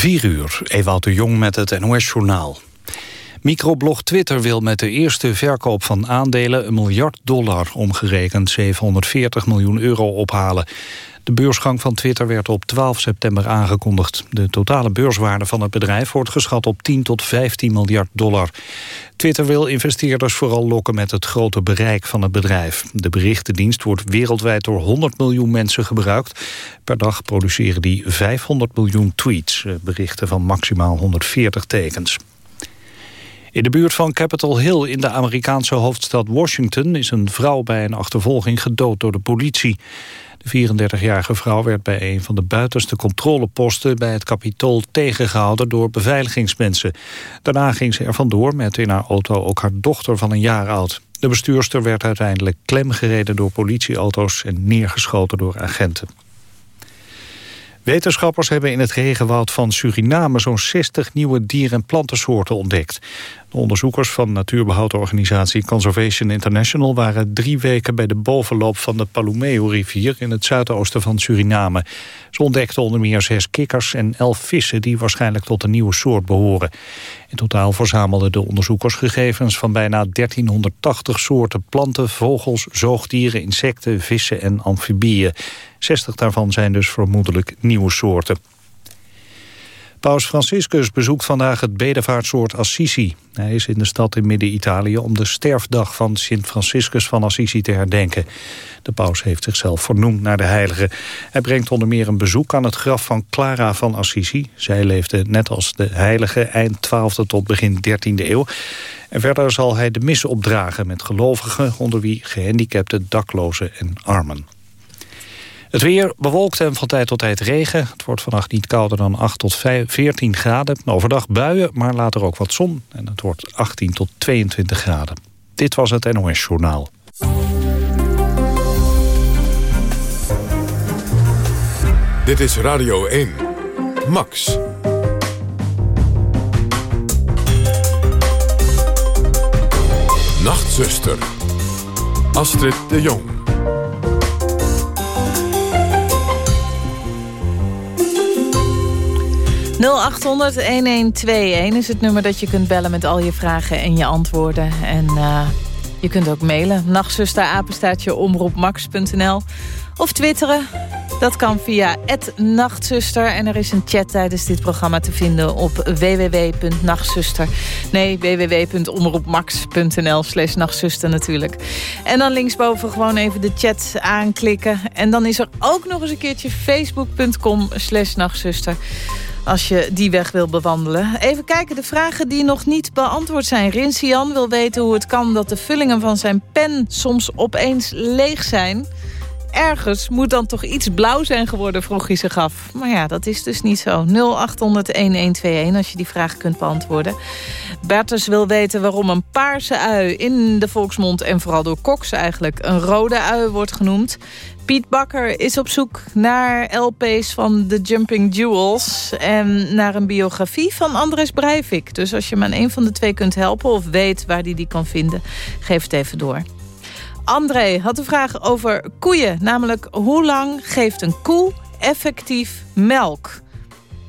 4 uur, Ewout de Jong met het NOS-journaal. Microblog Twitter wil met de eerste verkoop van aandelen... een miljard dollar, omgerekend 740 miljoen euro, ophalen. De beursgang van Twitter werd op 12 september aangekondigd. De totale beurswaarde van het bedrijf wordt geschat op 10 tot 15 miljard dollar. Twitter wil investeerders vooral lokken met het grote bereik van het bedrijf. De berichtendienst wordt wereldwijd door 100 miljoen mensen gebruikt. Per dag produceren die 500 miljoen tweets, eh, berichten van maximaal 140 tekens. In de buurt van Capitol Hill in de Amerikaanse hoofdstad Washington... is een vrouw bij een achtervolging gedood door de politie. De 34-jarige vrouw werd bij een van de buitenste controleposten bij het Capitool tegengehouden door beveiligingsmensen. Daarna ging ze er vandoor met in haar auto ook haar dochter van een jaar oud. De bestuurster werd uiteindelijk klemgereden door politieauto's en neergeschoten door agenten. Wetenschappers hebben in het regenwoud van Suriname zo'n 60 nieuwe dier- en plantensoorten ontdekt. De onderzoekers van natuurbehoudenorganisatie Conservation International waren drie weken bij de bovenloop van de Palumeo-rivier in het zuidoosten van Suriname. Ze ontdekten onder meer zes kikkers en elf vissen die waarschijnlijk tot een nieuwe soort behoren. In totaal verzamelden de onderzoekers gegevens van bijna 1380 soorten planten, vogels, zoogdieren, insecten, vissen en amfibieën. 60 daarvan zijn dus vermoedelijk nieuwe soorten. Paus Franciscus bezoekt vandaag het bedevaartsoord Assisi. Hij is in de stad in Midden-Italië om de sterfdag van Sint Franciscus van Assisi te herdenken. De paus heeft zichzelf vernoemd naar de heilige. Hij brengt onder meer een bezoek aan het graf van Clara van Assisi. Zij leefde net als de heilige eind 12e tot begin 13e eeuw. En verder zal hij de mis opdragen met gelovigen... onder wie gehandicapten, daklozen en armen. Het weer bewolkt en van tijd tot tijd regen. Het wordt vannacht niet kouder dan 8 tot 14 graden. Overdag buien, maar later ook wat zon. En het wordt 18 tot 22 graden. Dit was het NOS Journaal. Dit is Radio 1. Max. Nachtzuster. Astrid de Jong. 0800-1121 is het nummer dat je kunt bellen met al je vragen en je antwoorden. En uh, je kunt ook mailen. Nachtzusterapenstaatje omroepmax.nl Of twitteren. Dat kan via Nachtzuster. En er is een chat tijdens dit programma te vinden op www.nachtzuster. Nee, www.omroepmax.nl slash nachtzuster natuurlijk. En dan linksboven gewoon even de chat aanklikken. En dan is er ook nog eens een keertje facebook.com slash nachtzuster als je die weg wil bewandelen. Even kijken, de vragen die nog niet beantwoord zijn. Rinsian wil weten hoe het kan dat de vullingen van zijn pen soms opeens leeg zijn. Ergens moet dan toch iets blauw zijn geworden, vroeg hij zich af. Maar ja, dat is dus niet zo. 0800-1121 als je die vraag kunt beantwoorden. Bertus wil weten waarom een paarse ui in de volksmond... en vooral door koks eigenlijk een rode ui wordt genoemd. Piet Bakker is op zoek naar LP's van The Jumping Jewels... en naar een biografie van Andres Breivik. Dus als je me aan een van de twee kunt helpen of weet waar die, die kan vinden... geef het even door. André had een vraag over koeien. Namelijk, hoe lang geeft een koe effectief melk?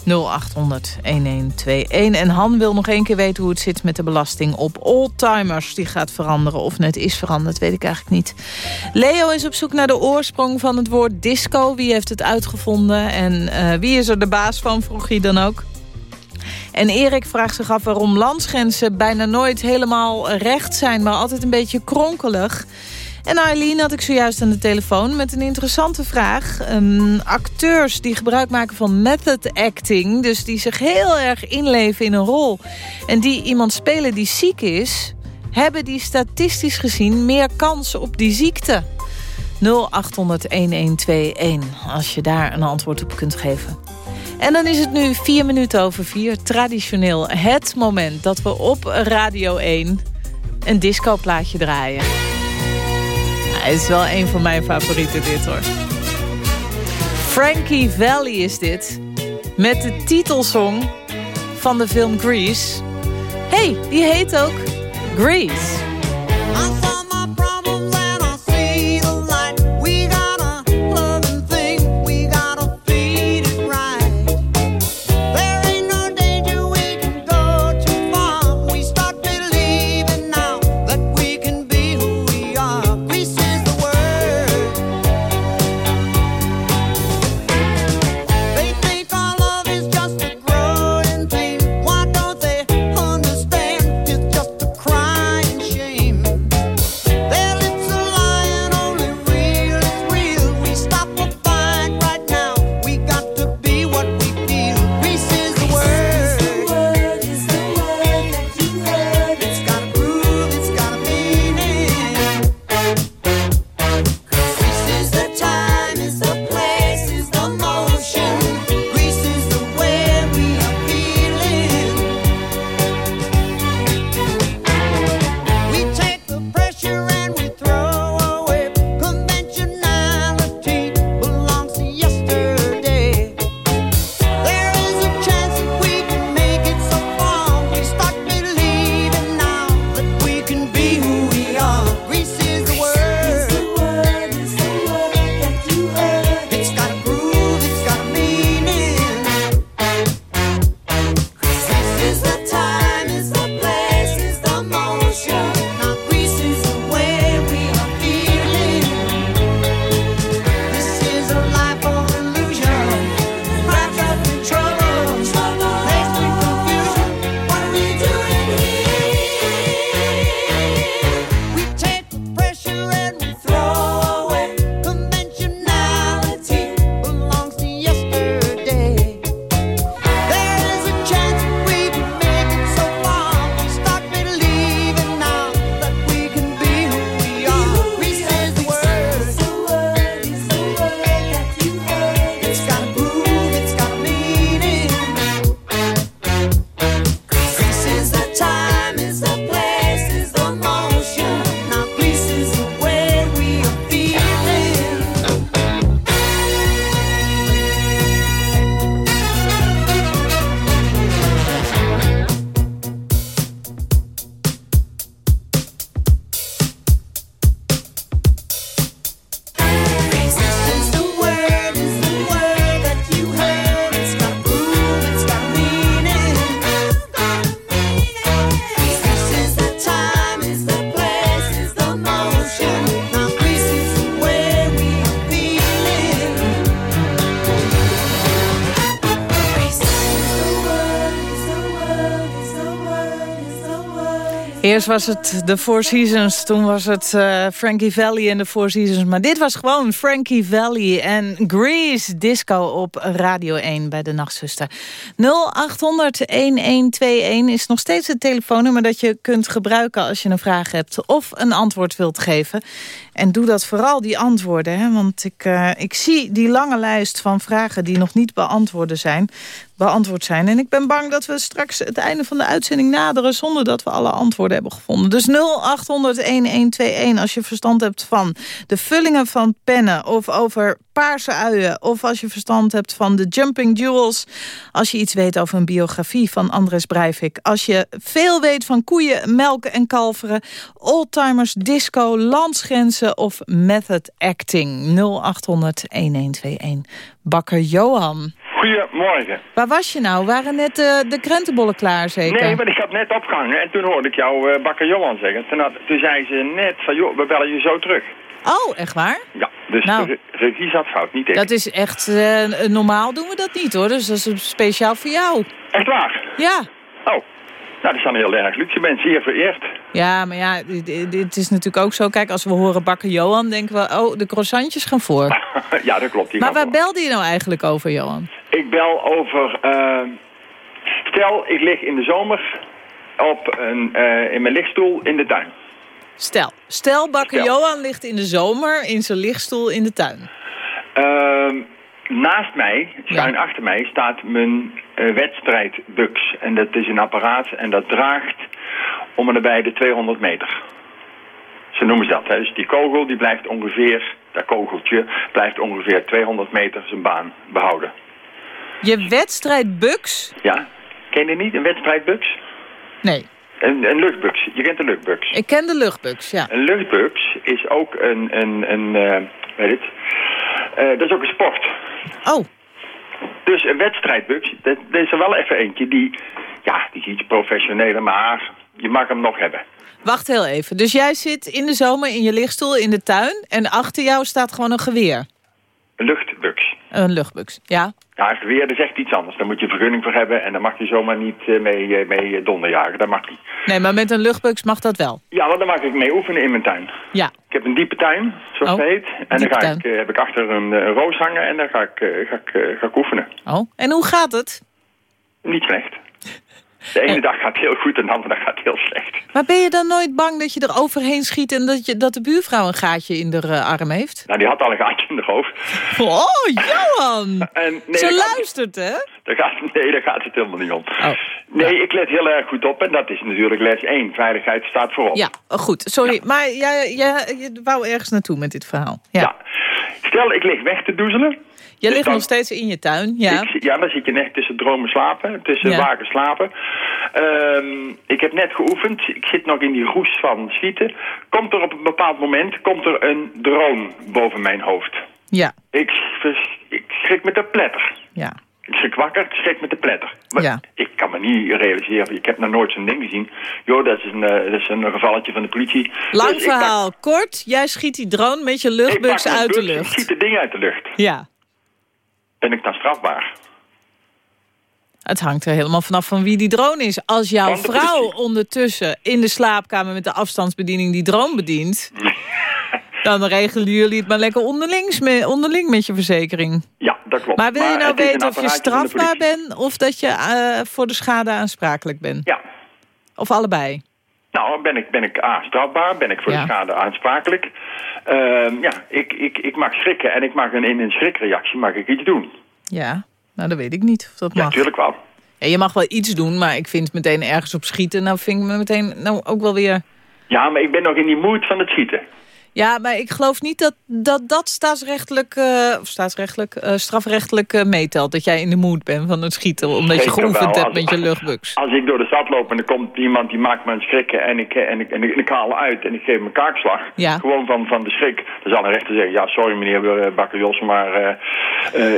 0800 1121. En Han wil nog één keer weten hoe het zit met de belasting op oldtimers. Die gaat veranderen. Of net is veranderd, weet ik eigenlijk niet. Leo is op zoek naar de oorsprong van het woord disco. Wie heeft het uitgevonden? En uh, wie is er de baas van, vroeg hij dan ook. En Erik vraagt zich af waarom landsgrenzen bijna nooit helemaal recht zijn... maar altijd een beetje kronkelig. En Eileen had ik zojuist aan de telefoon met een interessante vraag. Um, acteurs die gebruik maken van method acting... dus die zich heel erg inleven in een rol... en die iemand spelen die ziek is... hebben die statistisch gezien meer kans op die ziekte? 0800-1121, als je daar een antwoord op kunt geven. En dan is het nu vier minuten over vier. Traditioneel het moment dat we op Radio 1 een discoplaatje draaien. Het is wel een van mijn favorieten dit hoor. Frankie Valley is dit. Met de titelsong van de film Grease. hey, die heet ook Grease. Eerst was het de Four Seasons, toen was het uh, Frankie Valley en de Four Seasons. Maar dit was gewoon Frankie Valley en Grease Disco op Radio 1 bij de Nachtzuster. 0800-1121 is nog steeds het telefoonnummer dat je kunt gebruiken als je een vraag hebt of een antwoord wilt geven. En doe dat vooral, die antwoorden. Hè? Want ik, uh, ik zie die lange lijst van vragen die nog niet beantwoord zijn beantwoord zijn. En ik ben bang dat we straks het einde van de uitzending naderen... zonder dat we alle antwoorden hebben gevonden. Dus 0800-1121 als je verstand hebt van de vullingen van pennen... of over paarse uien. Of als je verstand hebt van de Jumping Jewels. Als je iets weet over een biografie van Andres Breivik. Als je veel weet van koeien, melken en kalveren. Oldtimers, disco, landsgrenzen of method acting. 0800-1121. Bakker Johan. Goedemorgen. Waar was je nou? Waren net uh, de krentenbollen klaar zeker? Nee, maar ik had net opgehangen en toen hoorde ik jou uh, bakker Johan zeggen. Toen, had, toen zei ze net van, joh, we bellen je zo terug. Oh, echt waar? Ja, dus nou, de regie zat fout, niet ik. Dat is echt, uh, normaal doen we dat niet hoor, dus dat is speciaal voor jou. Echt waar? Ja. Oh, nou, dat is dan heel erg. Je bent zeer vereerd. Ja, maar ja, het is natuurlijk ook zo. Kijk, als we horen bakker Johan, denken we... oh, de croissantjes gaan voor. ja, dat klopt. maar waar belde je nou eigenlijk over, Johan? Ik bel over... Uh, stel, ik lig in de zomer op een, uh, in mijn lichtstoel in de tuin. Stel, stel bakker Johan ligt in de zomer in zijn lichtstoel in de tuin. Uh, naast mij, schuin achter mij, staat mijn uh, wedstrijdbux. En dat is een apparaat en dat draagt om en nabij de 200 meter. Zo noemen ze dat. Hè. Dus die kogel die blijft ongeveer, dat kogeltje, blijft ongeveer 200 meter zijn baan behouden. Je wedstrijdbux? Ja. Ken je niet, een wedstrijdbux? Nee. Een, een luchtbux. Je kent de luchtbux. Ik ken de luchtbux, ja. Een luchtbux is ook een, een, een uh, weet het, uh, dat is ook een sport. Oh. Dus een wedstrijdbux, dat, dat is er wel even eentje die, ja, die is iets professioneler, maar je mag hem nog hebben. Wacht heel even. Dus jij zit in de zomer in je lichtstoel in de tuin en achter jou staat gewoon een geweer? Een luchtbux. Een luchtbux, ja. Ja, geweer is echt iets anders. Daar moet je vergunning voor hebben en daar mag je zomaar niet uh, mee, uh, mee donderjagen. Dat mag niet. Nee, maar met een luchtbux mag dat wel? Ja, want dan mag ik mee oefenen in mijn tuin. Ja. Ik heb een diepe tuin, zoals oh, het heet. En dan ga ik, uh, heb ik achter een, een, roos hangen en dan ga ik, ga ik, ga ik oefenen. Oh, en hoe gaat het? Niet slecht. De ene dag gaat heel goed en de andere dag gaat heel slecht. Maar ben je dan nooit bang dat je er overheen schiet... en dat, je, dat de buurvrouw een gaatje in de uh, arm heeft? Nou, die had al een gaatje in de hoofd. Oh, Johan! en, nee, Ze luistert, hè? Daar gaat, nee, daar gaat het helemaal niet om. Oh, nee, ja. ik let heel erg goed op en dat is natuurlijk les 1. Veiligheid staat voorop. Ja, goed. Sorry, ja. maar jij, jij, je wou ergens naartoe met dit verhaal. Ja. ja. Stel, ik lig weg te doezelen... Je dus ligt dan, nog steeds in je tuin, ja. Ik, ja, dan zit je net tussen dromen slapen, tussen ja. waken slapen. Um, ik heb net geoefend, ik zit nog in die roes van schieten. Komt er op een bepaald moment, komt er een drone boven mijn hoofd. Ja. Ik, ik schrik met de pletter. Ja. Ik schrik wakker, ik schrik met de pletter. Maar ja. ik kan me niet realiseren, ik heb nog nooit zo'n ding gezien. Jo, dat is een, uh, dat is een gevalletje van de politie. Lang dus verhaal, pak... kort, jij schiet die drone met je luchtbugs uit de lucht. Ik schiet de ding uit de lucht. Ja ben ik dan strafbaar? Het hangt er helemaal vanaf van wie die drone is. Als jouw vrouw ondertussen in de slaapkamer met de afstandsbediening die drone bedient... dan regelen jullie het maar lekker onderlings onderling met je verzekering. Ja, dat klopt. Maar wil je nou weten of je strafbaar bent... of dat je uh, voor de schade aansprakelijk bent? Ja. Of allebei? Nou, ben ik, ben ik A, strafbaar, ben ik voor ja. de schade aansprakelijk. Uh, ja, ik, ik, ik mag schrikken en ik mag een, in een schrikreactie mag ik iets doen. Ja, nou dat weet ik niet of dat mag. Ja, natuurlijk wel. Ja, je mag wel iets doen, maar ik vind meteen ergens op schieten... nou vind ik me meteen nou ook wel weer... Ja, maar ik ben nog in die moed van het schieten. Ja, maar ik geloof niet dat dat, dat staatsrechtelijk, uh, of staatsrechtelijk uh, strafrechtelijk uh, meetelt. Dat jij in de moed bent van het schieten, omdat Zeker je geoefend hebt met je luchtbuks. Als ik door de stad loop en er komt iemand die maakt me een schrikken en ik, en ik, en ik, en ik haal uit en ik geef hem kaakslag. Ja. Gewoon van, van de schrik. Dan zal een rechter zeggen, ja sorry meneer Bakker maar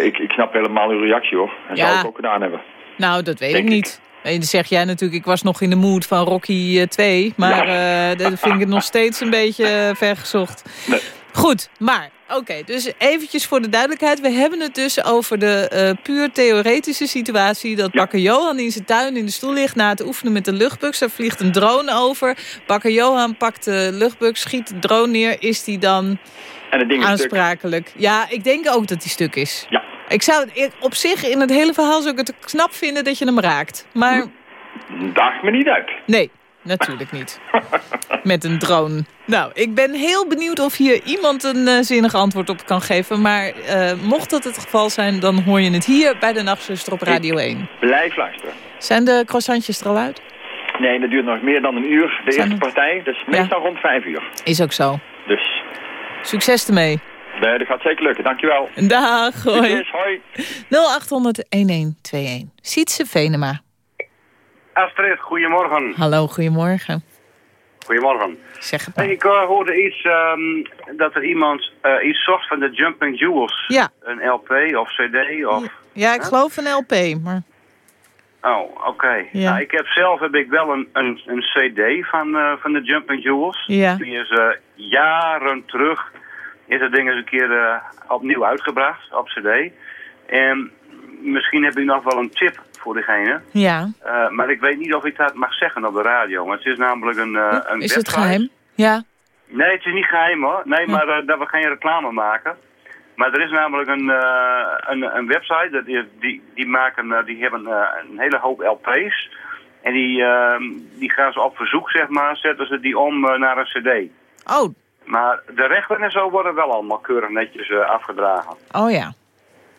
ik, ik snap helemaal uw reactie hoor. Dat ja. zou ik ook gedaan hebben. Nou, dat weet Denk ik niet. En dan zeg jij natuurlijk, ik was nog in de mood van Rocky 2. Maar ja. uh, dat vind ik het nog steeds een beetje vergezocht. Nee. Goed, maar Oké, dus eventjes voor de duidelijkheid. We hebben het dus over de uh, puur theoretische situatie... dat bakker Johan in zijn tuin in de stoel ligt... na het oefenen met de luchtbux. Er vliegt een drone over. Bakker Johan pakt de luchtbux, schiet de drone neer. Is die dan en het ding aansprakelijk? Ja, ik denk ook dat die stuk is. Ja. Ik zou op zich in het hele verhaal zou ik het knap vinden dat je hem raakt. Maar... Daagt me niet uit. Nee, natuurlijk niet. Met een drone. Nou, ik ben heel benieuwd of hier iemand een uh, zinnig antwoord op kan geven. Maar uh, mocht dat het geval zijn, dan hoor je het hier bij de Nachtzuster op Radio 1. Blijf luisteren. Zijn de croissantjes er al uit? Nee, dat duurt nog meer dan een uur. De eerste partij, dus meestal rond vijf uur. Is ook zo. Dus. Succes ermee. Nee, dat gaat zeker lukken. Dankjewel. Dag, hoi. Hoi. 0800-1121. Sietse Venema. Astrid, goedemorgen. Hallo, goedemorgen. Goedemorgen. Zeg het maar. Ik uh, hoorde iets um, dat er iemand uh, iets zocht van de Jumping Jewels. Ja. Een LP of CD of... Ja, ik huh? geloof een LP, maar... Oh, oké. Okay. Ja. Nou, ik heb zelf heb ik wel een, een, een CD van, uh, van de Jumping Jewels. Ja. Die is jaren terug is dat ding eens een keer opnieuw uitgebracht op CD. En misschien heb ik nog wel een tip voor diegene. Ja. Uh, maar ik weet niet of ik dat mag zeggen op de radio. Want het is namelijk een, uh, een Is website. het geheim? Ja. Nee, het is niet geheim hoor. Nee, maar uh, dat we geen reclame maken. Maar er is namelijk een, een, een website, dat is, die, die, maken, die hebben een hele hoop LP's. En die, ehm, die gaan ze op verzoek, zeg maar, zetten ze die om naar een cd. Oh. Maar de rechten en zo worden wel allemaal keurig netjes afgedragen. Oh ja.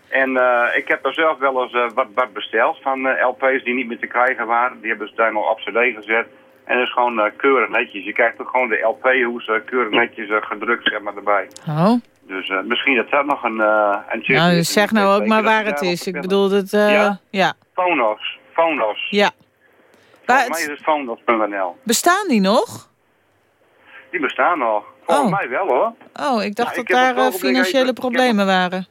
En uh, ik heb er zelf wel eens uh, wat, wat besteld van LP's die niet meer te krijgen waren. Die hebben ze daar nog op cd gezet. En dat is gewoon keurig netjes. Je krijgt ook gewoon de LP-hoes keurig netjes gedrukt zeg maar, erbij. Oh. Dus nou dat dat nog een, een chip Nou, zeg nou ook maar waar het is. Ik bedoel, dat... ja? ja. Phonos. Phonos. Ja. Volgens mij is het Phonos.nl. Bestaan die nog? Die bestaan nog. Volgens oh. mij wel hoor. Oh, ik dacht nou, dat daar financiële even, problemen waren.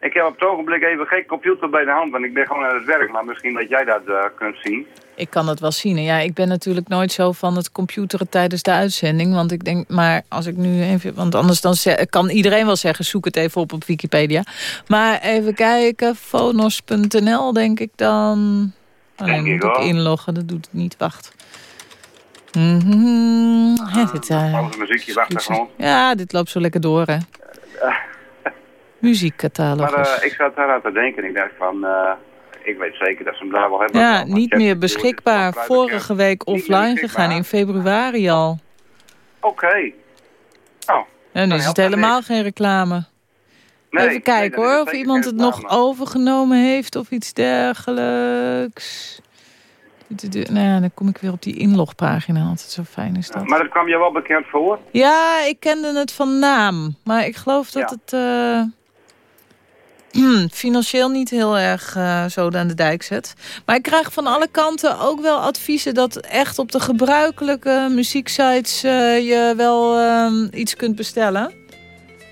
Ik heb op het ogenblik even geen computer bij de hand, want ik ben gewoon aan het werk. Maar misschien dat jij dat uh, kunt zien. Ik kan het wel zien. Ja, ik ben natuurlijk nooit zo van het computeren tijdens de uitzending. Want ik denk, maar als ik nu even... Want anders dan kan iedereen wel zeggen, zoek het even op op Wikipedia. Maar even kijken, fonos.nl denk ik dan... Oh, nee, moet ik inloggen, dat doet het niet. Wacht. Mm -hmm. ja, dit, uh, muziekje, gewoon. Ja, dit loopt zo lekker door, hè. Muziekcatalogus. Maar uh, ik zat daar aan te denken. Ik dacht van, uh, ik weet zeker dat ze hem daar wel hebben. Ja, niet meer beschikbaar. Vorige week offline gegaan, in februari al. Oké. Okay. Oh. En nu is het helemaal niks. geen reclame. Nee, Even kijken nee, hoor, of iemand het nog overgenomen heeft of iets dergelijks. Nou ja, dan kom ik weer op die inlogpagina. Altijd zo fijn is dat. Maar dat kwam je wel bekend voor? Ja, ik kende het van naam. Maar ik geloof dat ja. het uh, financieel niet heel erg uh, zo aan de dijk zet. Maar ik krijg van alle kanten ook wel adviezen... dat echt op de gebruikelijke muzieksites uh, je wel iets kunt bestellen.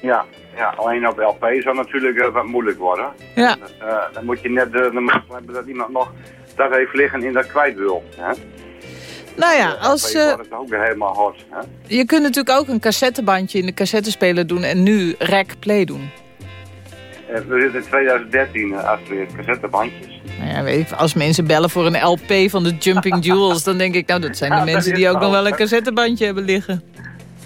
Ja, ja, alleen op LP zou natuurlijk wat moeilijk worden. Ja. Dan moet je net dan moet hebben dat iemand nog dat heeft liggen in dat kwijt wil. Hè? Nou ja, als... Uh, dat ook weer helemaal hot. Hè? Je kunt natuurlijk ook een cassettebandje in de cassettespeler doen en nu rec play doen. Uh, we zitten in 2013, uh, Astrid, cassettebandjes. Nou ja, weet ik, als mensen bellen voor een LP van de Jumping Jewels, dan denk ik, nou dat zijn de Ja, mensen die ook nog wel, een cassettebandje hebben liggen.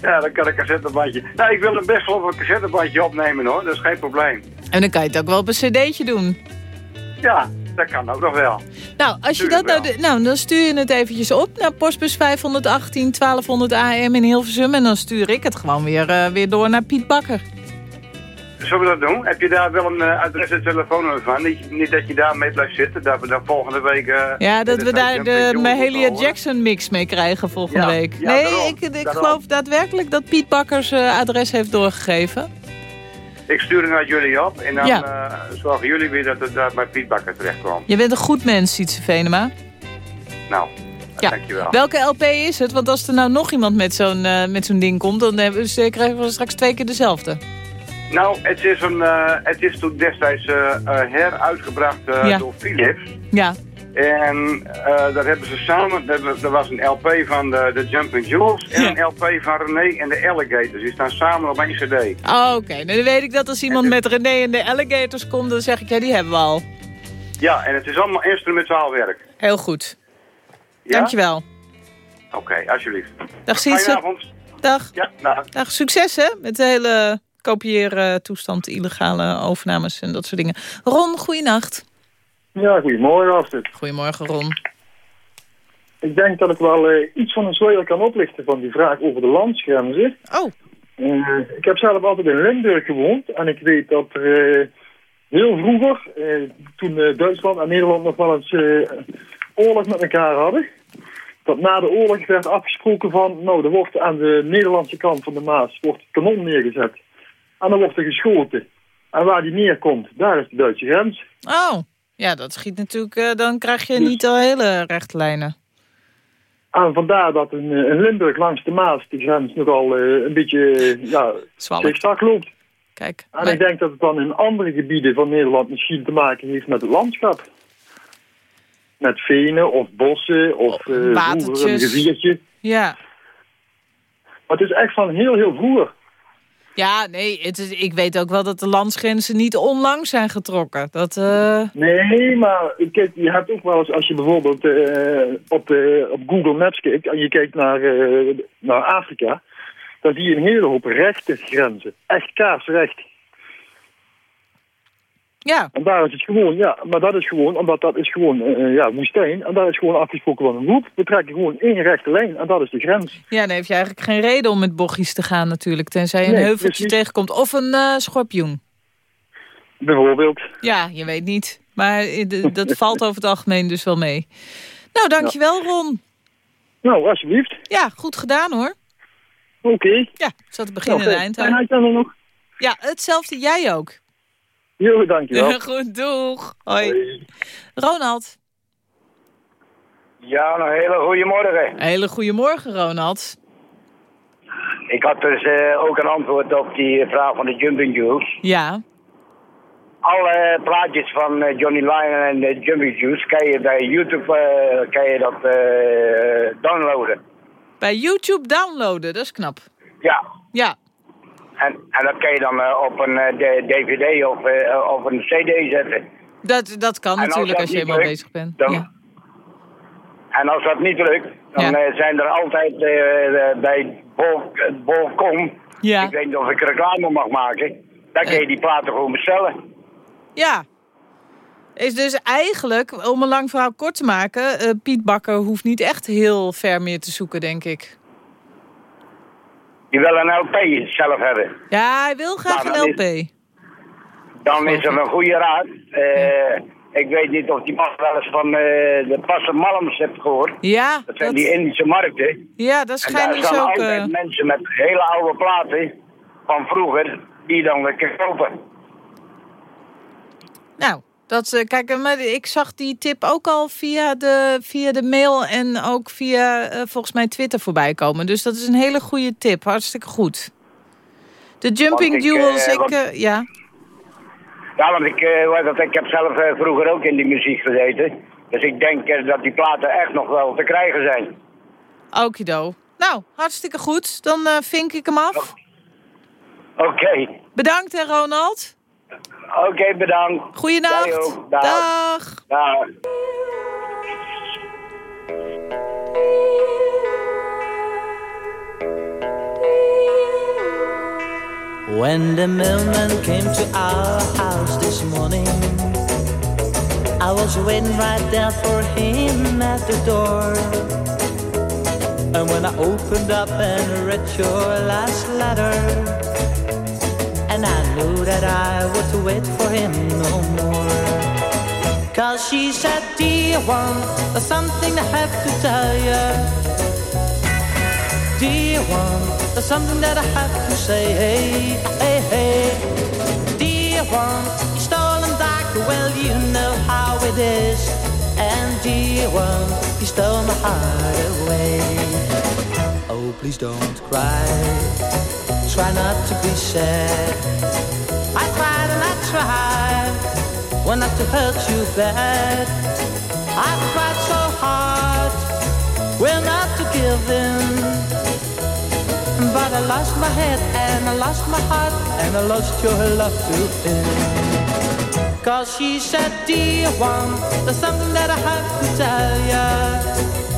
Ja, dan kan een cassettebandje. Nou, ik wil hem best wel een cassettebandje opnemen hoor, dat is geen probleem. En dan kan je het ook wel op een cd'tje doen. Ja, dat kan ook nog wel. Nou, als je dat nou, nou, dan stuur je het eventjes op naar postbus 518 1200 AM in Hilversum. En dan stuur ik het gewoon weer, eh, weer door naar Piet Bakker. Zullen we dat doen? Heb je daar wel een eh, adres en telefoonnummer van? Niet, niet dat je daarmee blijft zitten, dat we dan volgende week... eh, Ja, dat we daar de Mahalia. Jackson mix mee krijgen volgende Ja, week. ja, nee, daarom, ik, ik daarom. geloof daadwerkelijk dat Piet Bakkers eh, adres heeft doorgegeven. Ik stuur het naar jullie op en dan Ja. eh, zorgen jullie weer dat het daar bij Piet Bakker terechtkomt. Je bent een goed mens, Sietse Venema. Nou, Ja. dankjewel. Welke LP is het? Want als er nou nog iemand met zo'n eh, met zo'n ding komt... dan hebben, eh, krijgen we straks twee keer dezelfde. Nou, het is, een, uh, het is toen destijds heruitgebracht Ja. door Philips. Ja, En daar hebben ze samen, er, er was een LP van de, de Jumping Jewels en Ja. een LP van René en de Alligators. Die staan samen op één cd. Oh, oké. Nou, dan weet ik dat als iemand met René en de Alligators komt... dan zeg ik, ja, die hebben we al. Ja, en het is allemaal instrumentaal werk. Heel goed. Ja? Dankjewel. Oké, alsjeblieft. Dag Sietse. Dag. Ja, dag. Dag. Succes, hè? Met de hele kopiëren toestand, illegale overnames en dat soort dingen. Ron, goeienacht. Ja, goedemorgen Astrid. Goedemorgen, Ron. Ik denk dat ik wel eh, iets van een zweier kan oplichten van die vraag over de landsgrenzen. Oh, Eh, ik heb zelf altijd in Limburg gewoond en ik weet dat er eh, heel vroeger, eh, toen Duitsland en Nederland nog wel eens eh, oorlog met elkaar hadden, dat na de oorlog werd afgesproken van, nou, er wordt aan de Nederlandse kant van de Maas wordt het kanon neergezet. En dan wordt er geschoten. En waar die neerkomt, daar is de Duitse grens. oh. Ja, dat schiet natuurlijk... eh, dan krijg je Dus- niet al hele rechte lijnen. En vandaar dat in, eh, in Limburg langs de Maas de grens nogal eh, een beetje ja, zigzag loopt. Kijk. En maar- ik denk dat het dan in andere gebieden van Nederland misschien te maken heeft met het landschap. Met venen of bossen of vroeger een riviertje. Ja. Maar het is echt van heel heel vroeger. Ja, nee, het is, ik weet ook wel dat de landsgrenzen niet onlangs zijn getrokken. Dat, eh, Nee, maar je hebt ook wel eens als je bijvoorbeeld eh, op, eh, op Google Maps kijkt en je kijkt naar, naar Afrika, dan zie je een hele hoop rechte grenzen. Echt kaarsrecht. Ja, En daar is het gewoon, ja, maar dat is gewoon, omdat dat is gewoon, eh, ja, woestijn. En daar is gewoon afgesproken van een groep. We trekken gewoon één rechte lijn en dat is de grens. ja, dan heeft je eigenlijk geen reden om met bochtjes te gaan natuurlijk. Tenzij je een Nee, heuveltje precies. tegenkomt. Of een eh, schorpioen. Bijvoorbeeld. Ja, je weet niet. Maar eh, dat valt over het algemeen dus wel mee. Nou, dankjewel Ron. Nou, alsjeblieft. Ja, goed gedaan hoor. Oké. Ja, zat het begin en Nou, het eind uitzending nog. Ja, hetzelfde jij ook. Jo, dankjewel. Goed, doeg. Hoi. Ronald. Ja, een hele goede morgen. Hele goede morgen, Ronald. Ik had dus eh, ook een antwoord op die vraag van de Jumping Juice. Ja, Alle plaatjes van eh, Johnny Lyon en de Jumping Juice kan je bij YouTube eh, kan je dat eh, downloaden. bij YouTube downloaden, dat is knap. Ja, Ja, en, en dat kan je dan eh, op een DVD of eh, op een CD zetten. dat, dat kan als natuurlijk dat als je lukt, bezig bent. dan- Ja. En als dat niet lukt, dan Ja. zijn er altijd bij Ja. ik weet niet of ik reclame mag maken, daar kun je die platen gewoon bestellen. ja. Is dus eigenlijk, om een lang verhaal kort te maken... eh, Piet Bakker hoeft niet echt heel ver meer te zoeken, denk ik. Die wil een LP zelf hebben. Ja, hij wil graag Nou, een dan LP. Dan is er een goede raad. Eh, Ik weet niet of die man wel eens van eh, de Passen Malms hebt gehoord. Ja, Dat zijn dat, die Indische markten. ja, dat schijnt dus ook... altijd eh, mensen met hele oude platen van vroeger die dan weer kunt kopen. Nou, dat, eh, kijk, eh, maar ik zag die tip ook al via de, via de mail en ook via eh, volgens mij Twitter voorbij komen. Dus dat is een hele goede tip. Hartstikke goed. De Jumping ik, Jewels, eh, ik, want- ja. Ja, want ik, ik heb zelf vroeger ook in die muziek gezeten. Dus ik denk dat die platen echt nog wel te krijgen zijn. Okido. Nou, hartstikke goed. Dan vink ik hem af. Oké, Bedankt hè, Ronald. Oké, bedankt. Goeienacht. Dag. Dag. Dag. When the mailman came to our house this morning, I was waiting right there for him at the door. And when I opened up and read your last letter, and I knew that I would wait for him no more. Cause she said, Dear one, there's something I have to tell you. Dear one, there's something that I have to say. Hey, hey, hey. Dear one, you stolen back, well, you know how it is. And dear one, you stole my heart away. Oh, please don't cry. Try not to be sad. I tried and I tried. Well, not to hurt you bad. I tried so hard. Well, not to give in. But I lost my head and I lost my heart and I lost your love thin. Cause she said, dear one, there's something that I have to tell ya.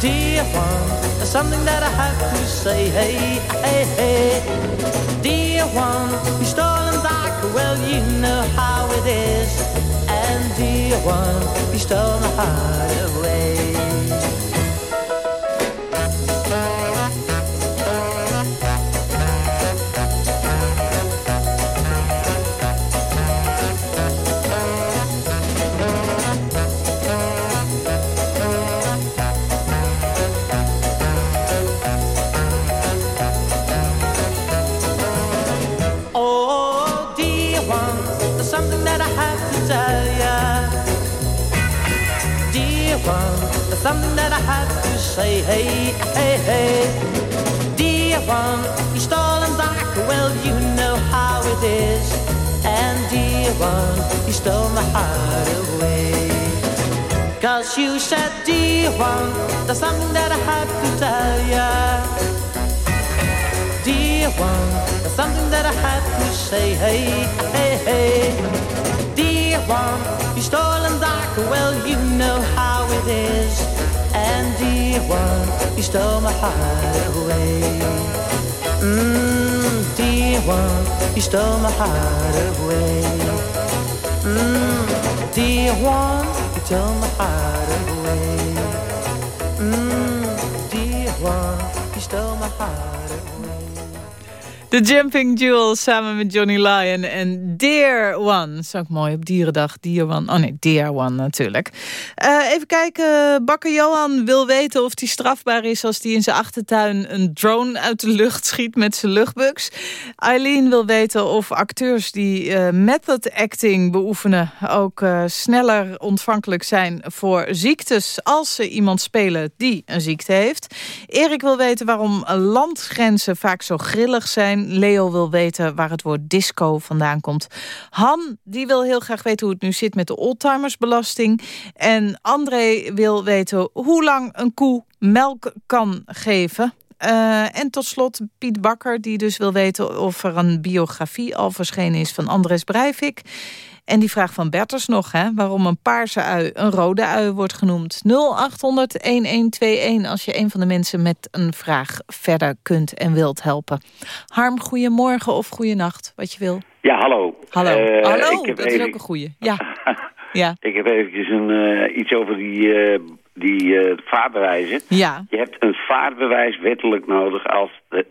Dear one, there's something that I have to say. Hey, hey, hey. Dear one, you stolen back, well, you know how it is. And dear one, you stole my heart away. One, there's something that I have to say. Hey, hey, hey. Dear one, you stolen back, well, you know how it is. And dear one, you stole my heart away. Cause you said, dear one, there's something that I have to tell ya. Dear one, there's something that I have to say. Hey, hey, hey. Dear one, you stolen back, well, you know how it is. And dear one, you stole my heart away. Mmm, dear one, you stole my heart away. Mmm, dear one, you stole my heart away. Mmm, dear one, you stole my heart away. De Jumping Jewels samen met Johnny Lyon en Dear One. Dat is ook mooi op Dierendag. Dear One. Oh nee, Dear One natuurlijk. Eh, even kijken. Bakker Johan wil weten of hij strafbaar is... als hij in zijn achtertuin een drone uit de lucht schiet met zijn luchtbugs. Eileen wil weten of acteurs die eh, method acting beoefenen... ook eh, sneller ontvankelijk zijn voor ziektes... als ze iemand spelen die een ziekte heeft. Erik wil weten waarom landgrenzen vaak zo grillig zijn... Leo wil weten waar het woord disco vandaan komt. Han die wil heel graag weten hoe het nu zit met de oldtimersbelasting. En André wil weten hoe lang een koe melk kan geven. Uh, en tot slot Piet Bakker, die dus wil weten of er een biografie al verschenen is van Andres Breivik. En die vraag van Berters nog, hè, waarom een paarse ui een rode ui wordt genoemd. 0800-1121 als je een van de mensen met een vraag verder kunt en wilt helpen. Harm, goedemorgen of goeienacht, wat je wil. Ja, hallo. Hallo, Uh, hallo dat is ook een goeie. Ja, ja, Ik heb eventjes een, eh, iets over die, eh, die eh, vaarbewijzen. ja. Je hebt een vaarbewijs wettelijk nodig als de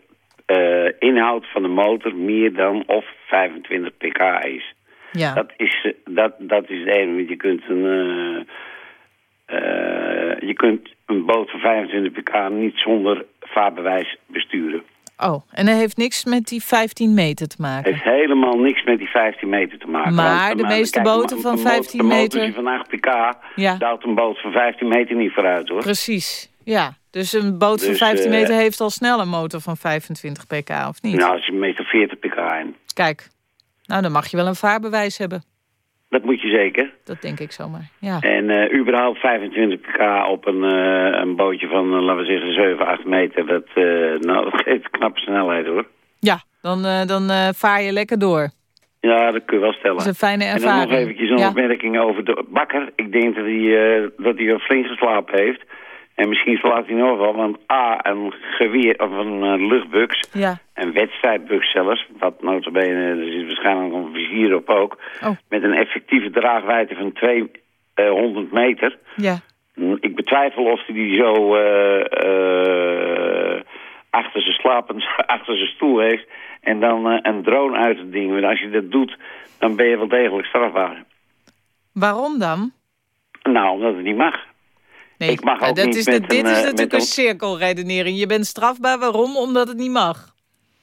eh, inhoud van de motor meer dan of 25 pk is. Ja. Dat is, eh, dat, dat is het ene, want je kunt een... eh, eh, je kunt een boot van 25 pk niet zonder vaarbewijs besturen. Oh, en dat heeft niks met die 15 meter te maken. heeft helemaal niks met die 15 meter te maken. Maar Want, de meeste kijk, boten van een motor- 15 een motor meter- van 8 pk, Ja. daalt een boot van 15 meter niet vooruit, hoor. Precies, ja. Dus een boot van Dus, 15 eh, meter heeft al snel een motor van 25 pk, of niet? Nou, als je meestal 40 pk in. Kijk, nou dan mag je wel een vaarbewijs hebben. Dat moet je zeker. Dat denk ik zomaar, ja. En überhaupt 25 pk op een, eh, een bootje van, eh, laten we zeggen, 7, 8 meter. Dat, eh, nou, dat geeft knappe snelheid, hoor. Ja, dan, dan vaar je lekker door. Ja, dat kun je wel stellen. Dat is een fijne En dan ervaring. nog eventjes een ja. opmerking over de bakker. Ik denk dat hij, dat hij flink geslapen heeft. En misschien slaapt hij nog wel, want A, een geweer of een eh, luchtbuks, ja. een wedstrijdbuks zelfs, wat notabene, er zit waarschijnlijk een vizier op ook, Oh. met een effectieve draagwijdte van 200 meter. Ja, Hm, Ik betwijfel of hij die zo eh, eh, achter zijn slapend, achter zijn stoel heeft en dan eh, een drone uit het ding. Want als je dat doet, dan ben je wel degelijk strafbaar. waarom dan? Nou, omdat het niet mag. Nee, Ik mag eh, ook dat niet is met de- dit een, is eh, natuurlijk een een- cirkelredenering. Je bent strafbaar, waarom? Omdat het niet mag.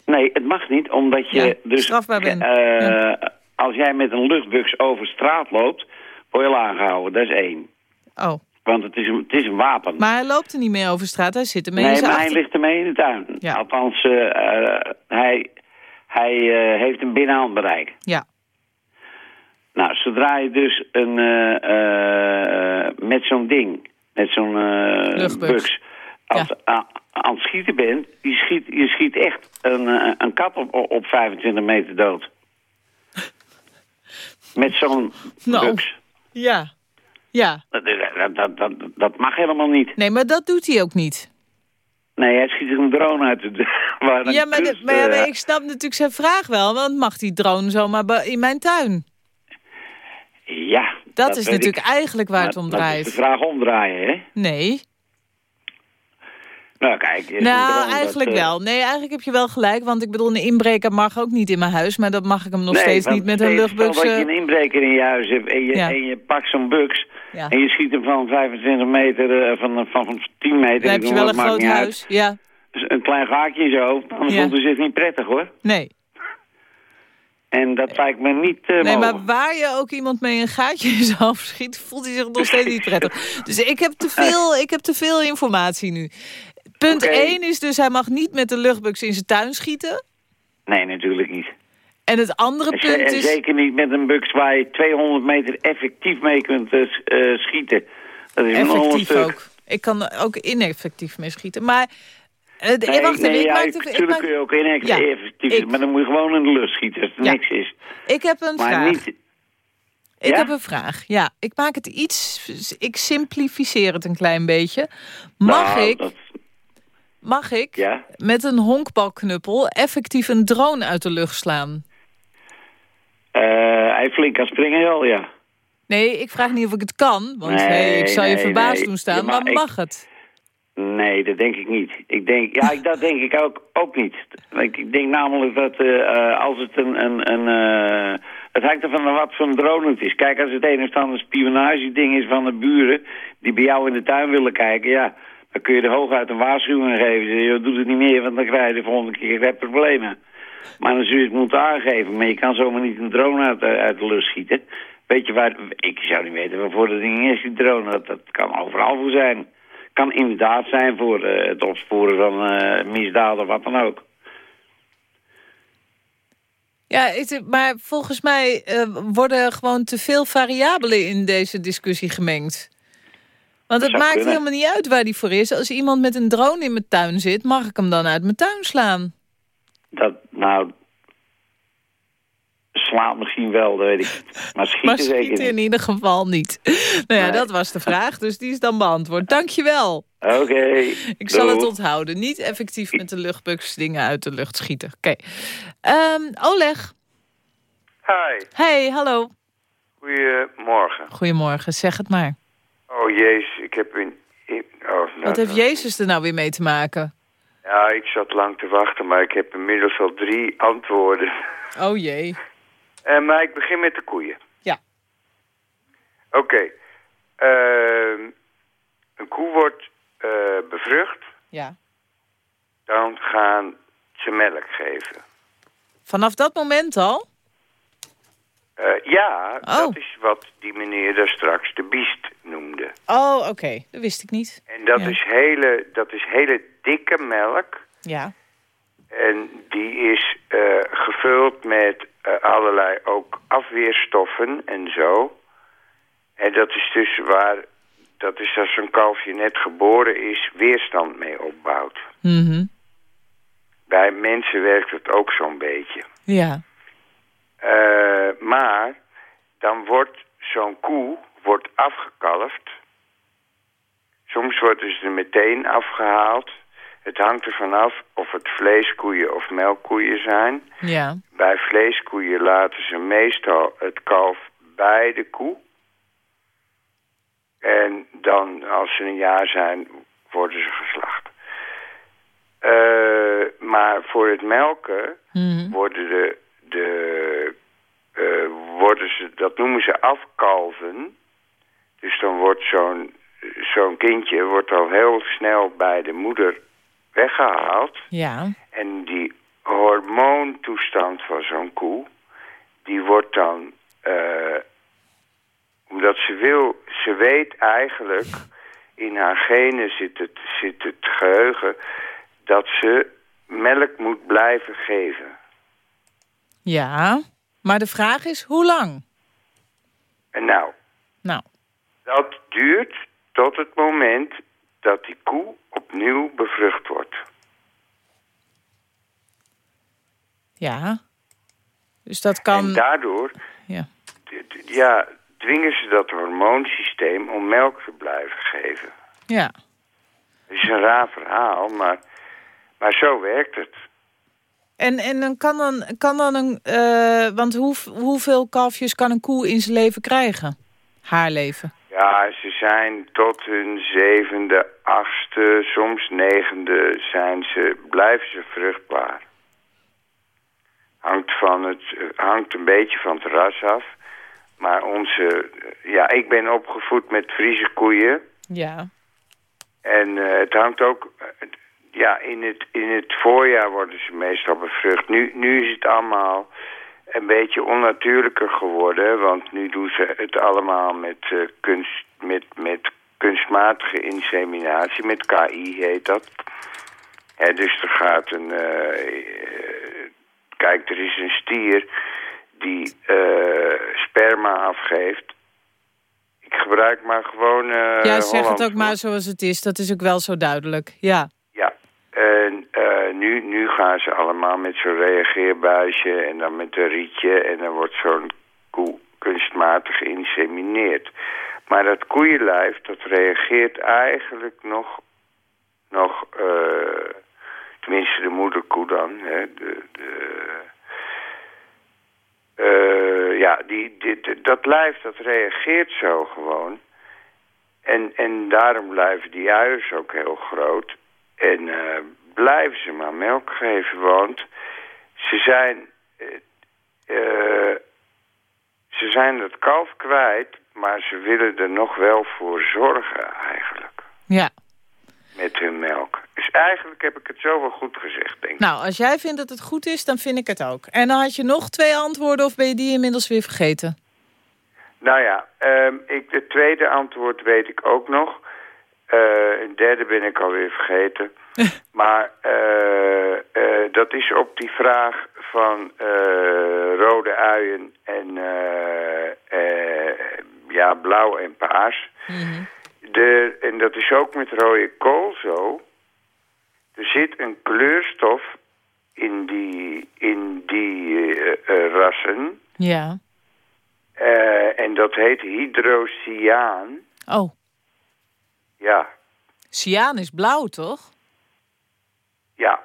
Nee, het mag niet, omdat je Ja, dus... strafbaar bent. eh, Ja. Als jij met een luchtbux over straat loopt, word je al aangehouden. Dat is één. Oh, Want het is, een, het is een wapen. Maar hij loopt er niet mee over straat, hij zit ermee nee, in zijn maar hij ligt ermee in de tuin. Ja. Althans, hij, hij heeft een binnenhandbereik. Ja, Nou, zodra je dus een, met zo'n ding, met zo'n eh bugs, als, a- aan het schieten bent, je schiet, je schiet echt een, eh, een kat op, op 25 meter dood. Met zo'n Nou. ja, ja. Dat, dat, dat, dat, mag helemaal niet. Nee, maar dat doet hij ook niet. Nee, hij schiet een drone uit de... waar een Ja, maar, de- maar, ja, eh, maar ik snap natuurlijk zijn vraag wel, want mag die drone zomaar in mijn tuin? ja, Dat, is natuurlijk ik. eigenlijk waar het om draait. de vraag omdraaien, hè? Nee. Nou, kijk. Nou, dat, eigenlijk eh, wel. Nee, eigenlijk heb je wel gelijk. Want ik bedoel, een inbreker mag ook niet in mijn huis. Maar dat mag ik hem nog nee, steeds niet met een. Stel dat je eh, een inbreker in je huis hebt en je, Ja. en je pakt zo'n buks... Ja. en je schiet hem van 25 meter, eh, van, van, van 10 meter... Dan heb je wel een groot uit. huis. Ja, Dus een klein zijn hoofd, dan Ja. voelt hij zich niet prettig, hoor. nee. En dat lijkt me niet eh Nee, maar waar je ook iemand mee een gaatje in zijn hoofd schiet... voelt hij zich nog steeds niet prettig. Dus ik heb te veel, ik heb te veel informatie nu. Punt Oké. 1 is dus, hij mag niet met de luchtbux in zijn tuin schieten. Nee, natuurlijk niet. En het andere En, punt en is... zeker niet met een buks waar je 200 meter effectief mee kunt eh, eh, schieten. Dat is Effectief ook. Ik kan er ook ineffectief mee schieten. Maar, de- Nee, wacht nee, ik ja, maak natuurlijk maak- kun je ook in Ja, effectief, ik- maar dan moet je gewoon in de lucht schieten als er Ja. niks is. Ik heb een Maar vraag. niet... Ik Ja? heb een vraag. Ja, ik maak het iets... Ik simplificeer het een klein beetje. Mag Nou, ik, dat- mag ik ja? met een honkbalknuppel effectief een drone uit de lucht slaan? Eh, hij flink kan springen wel, ja. Nee, ik vraag niet of ik het kan. Want Nee, hey, ik zou je verbaasd doen staan. Maar ik- mag het? Nee, dat denk ik niet. Ik denk, ja, dat denk ik ook, ook niet. Ik, denk namelijk dat eh, eh, als het een... een, een eh, het hangt ervan af wat voor een drone het is. Kijk, als het een of ander spionageding is van de buren... die bij jou in de tuin willen kijken, ja... dan kun je er hooguit een waarschuwing geven. Zeg, joh, doe het niet meer, want dan krijg je de volgende keer problemen. Maar dan zul je het moeten aangeven. Maar je kan zomaar niet een drone uit, uit de lucht schieten. Weet je waar... Ik zou niet weten waarvoor dat ding is, die drone. Dat, dat kan overal voor zijn. Kan inderdaad zijn voor eh, het opsporen van eh misdaden of wat dan ook. Ja, maar volgens mij eh, worden gewoon te veel variabelen in deze discussie gemengd. Want het maakt kunnen. helemaal niet uit waar die voor is. Als iemand met een drone in mijn tuin zit, mag ik hem dan uit mijn tuin slaan. Dat, nou... Slaat misschien wel, dat weet ik niet. Maar schieten Maar zeker niet. in ieder geval niet. nou ja, Nee. dat was de vraag, dus die is dan beantwoord. Dankjewel. Oké. Ik zal het onthouden. Niet effectief met de luchtbugs dingen uit de lucht schieten. Oké. Ehm, Oleg. Hi, Hey, hallo. goedemorgen. Goedemorgen, zeg het maar. Oh jezus, ik heb in oh, nou, Wat heeft nou, Jezus er nou weer mee te maken? Ja, ik zat lang te wachten, maar ik heb inmiddels al drie antwoorden. Oh jee. Eh, maar ik begin met de koeien. Ja. Oké. Ehm, een koe wordt eh, bevrucht, Ja. dan gaan ze melk geven. Vanaf dat moment al? Eh, ja, Oh. dat is wat die meneer daar straks de biest noemde. Oh, oké. Dat wist ik niet. En dat, Ja. is hele, dat is hele dikke melk. Ja. En die is eh, gevuld met eh, allerlei ook afweerstoffen en zo. En dat is dus waar, dat is als zo'n kalfje net geboren is, weerstand mee opbouwt. Mhm. Bij mensen werkt het ook zo'n beetje. Ja. Eh, maar dan wordt zo'n koe wordt afgekalfd. Soms worden ze er meteen afgehaald. Het hangt ervan af of het vleeskoeien of melkkoeien zijn. Ja. Bij vleeskoeien laten ze meestal het kalf bij de koe. En dan, als ze een jaar zijn, worden ze geslacht. Eh, maar voor het melken Mhm. worden de, de eh, worden ze, dat noemen ze afkalven. Dus dan wordt zo'n zo'n kindje wordt al heel snel bij de moeder weggehaald. Ja. En die hormoontoestand van zo'n koe, die wordt dan, eh, omdat ze wil, ze weet eigenlijk, in haar genen zit het, zit het geheugen, dat ze melk moet blijven geven. Ja, maar de vraag is hoe lang? En nou, Nou, dat duurt tot het moment dat die koe opnieuw bevrucht wordt. ja. Dus dat kan... En daardoor Ja. ja, dwingen ze dat hormoonsysteem om melk te blijven geven. Ja. Het is een raar verhaal, maar, maar zo werkt het. En, en dan kan dan, kan dan een... eh, want hoe, hoeveel kalfjes kan een koe in zijn leven krijgen? Haar leven. Ja, ze zijn tot hun zevende, achtste, soms negende zijn ze, blijven ze vruchtbaar. Hangt, van het, hangt een beetje van het ras af. Maar onze, ja, ik ben opgevoed met Friese koeien. Ja. En eh, het hangt ook, ja, in het, in het voorjaar worden ze meestal bevrucht. Nu, nu is het allemaal een beetje onnatuurlijker geworden, want nu doen ze het allemaal met, eh, kunst, met, met kunstmatige inseminatie, met KI heet dat. Hè, dus er gaat een, eh, eh, kijk, er is een stier die sperma afgeeft. Ik gebruik maar gewoon eh ja, zeg het ook maar zoals het is. Dat is ook wel zo duidelijk. Ja. Nu, gaan ze allemaal met zo'n reageerbuisje en dan met een rietje en dan wordt zo'n koe kunstmatig geïnsemineerd. Maar dat koeienlijf, dat reageert eigenlijk nog, nog eh, tenminste de moederkoe dan, hè, de, de, eh, ja, die, die, die- dat lijf dat reageert zo gewoon. En, en daarom blijven die uiers ook heel groot. En eh, blijven ze maar melk geven, want ze zijn, eh, eh, ze zijn het kalf kwijt, maar ze willen er nog wel voor zorgen eigenlijk, Ja. met hun melk. Dus eigenlijk heb ik het zo wel goed gezegd, denk ik. Nou, als jij vindt dat het goed is, dan vind ik het ook. En dan had je nog twee antwoorden of ben je die inmiddels weer vergeten? Nou ja, ehm, ik, het tweede antwoord weet ik ook nog. Eh een derde ben ik alweer vergeten. maar eh, eh, dat is op die vraag van eh, rode uien en ja, blauw en paars. De, en dat is ook met rode kool zo. Er zit een kleurstof in die, in die rassen. Ja. En dat heet hydrociaan. Oh, Ja, cyaan is blauw, toch? Ja.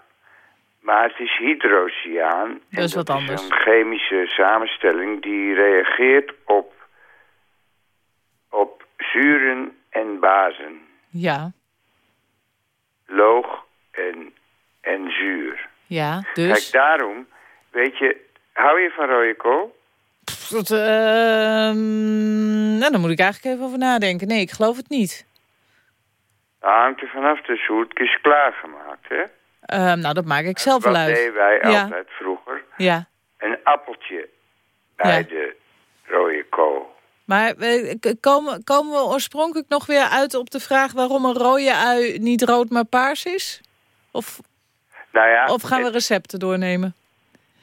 Maar het is hydrociaan. Dat is en wat anders. is een chemische samenstelling die reageert op, op zuren en bazen. Ja. Loog en, en zuur. Ja, Kijk, dus... daarom, weet je, hou je van rode kool? Pff, dat, ehm, nou, dan moet ik eigenlijk even over nadenken. Nee, ik geloof het niet. Dat hangt er vanaf, dus hoe het is klaargemaakt, hè? Ehm, nou, dat maak ik zelf wel uit. deden wij Ja. altijd vroeger? Ja. Een appeltje bij Ja. de rode kool. Maar eh, komen, komen we oorspronkelijk nog weer uit op de vraag... waarom een rode ui niet rood, maar paars is? Of, Nou ja, of gaan we recepten doornemen?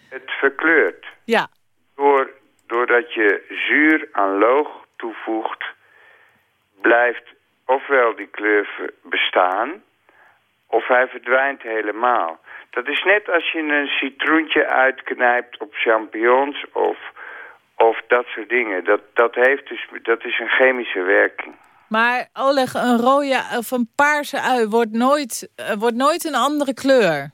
het verkleurt. Ja. Door, doordat je zuur aan loog toevoegt, blijft ofwel die kleur bestaan, of hij verdwijnt helemaal. Dat is net als je een citroentje uitknijpt op champignons of, of dat soort dingen. Dat, dat, heeft dus, dat is een chemische werking. Maar Oleg, een rode of een paarse ui wordt nooit, eh, wordt nooit een andere kleur.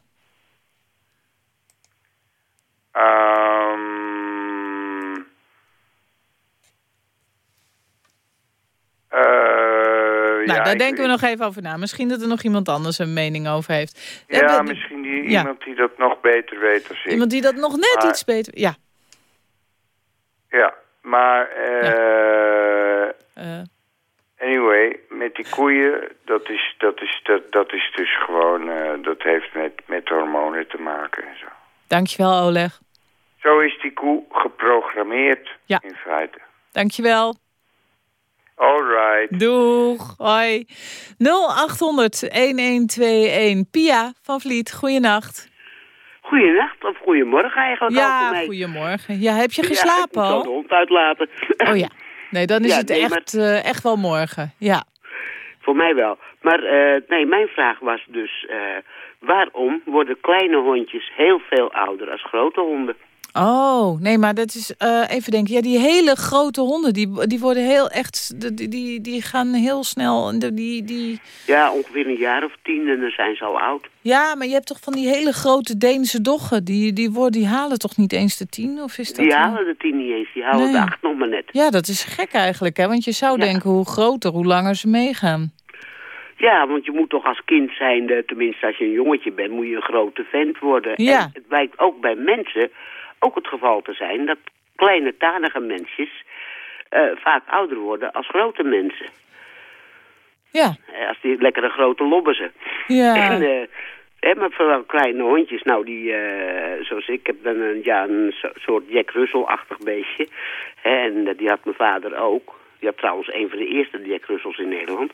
Ehm Nou, ja, daar ik- denken we nog even over na. Misschien dat er nog iemand anders een mening over heeft. Ja, Hebben- misschien die, ja. iemand die dat nog beter weet dan ik. Iemand die dat nog net Maar- iets beter... Ja. Ja, maar eh, eh, anyway, met die koeien, dat is, dat is, dat, dat is dus gewoon, eh, dat heeft met, met hormonen te maken en zo. dankjewel, Oleg. Zo is die koe geprogrammeerd Ja. in feite. Dankjewel. All right. tijd. Doeg, hoi. 0800-1121. Pia van Vliet, goeienacht. Goeienacht, of goedemorgen eigenlijk Ja, mij. goedemorgen. Ja, heb je Ja, geslapen ik al? de hond uitlaten. Oh ja. Nee, dan is Ja, het nee, echt, eh, echt wel morgen. Ja. Voor mij wel. Maar eh, nee, mijn vraag was dus... eh, waarom worden kleine hondjes heel veel ouder als grote honden? Oh, nee, maar dat is... eh, even denken. Ja, die hele grote honden, die, die worden heel echt... Die, die, die gaan heel snel... Die, die... Ja, ongeveer een jaar of tien en dan zijn ze al oud. Ja, maar je hebt toch van die hele grote Deense doggen. Die, die, worden, die halen toch niet eens de tien? Of is dat Die halen de tien niet eens, die halen Nee. de acht nog maar net. Ja, dat is gek eigenlijk, hè? Want je zou Ja. denken, hoe groter, hoe langer ze meegaan. Ja, want je moet toch als kind zijn, tenminste als je een jongetje bent, moet je een grote vent worden. Ja. En het blijkt ook bij mensen ook het geval te zijn dat kleine tanige mensjes eh, vaak ouder worden als grote mensen. Ja. Eh, als die lekkere grote lobbezen. Ja. En, eh, hè, maar vooral kleine hondjes, nou die, zoals ik, heb dan een, ja, een so- soort Jack Russell-achtig beestje. En die had mijn vader ook. Die had trouwens een van de eerste Jack Russells in Nederland.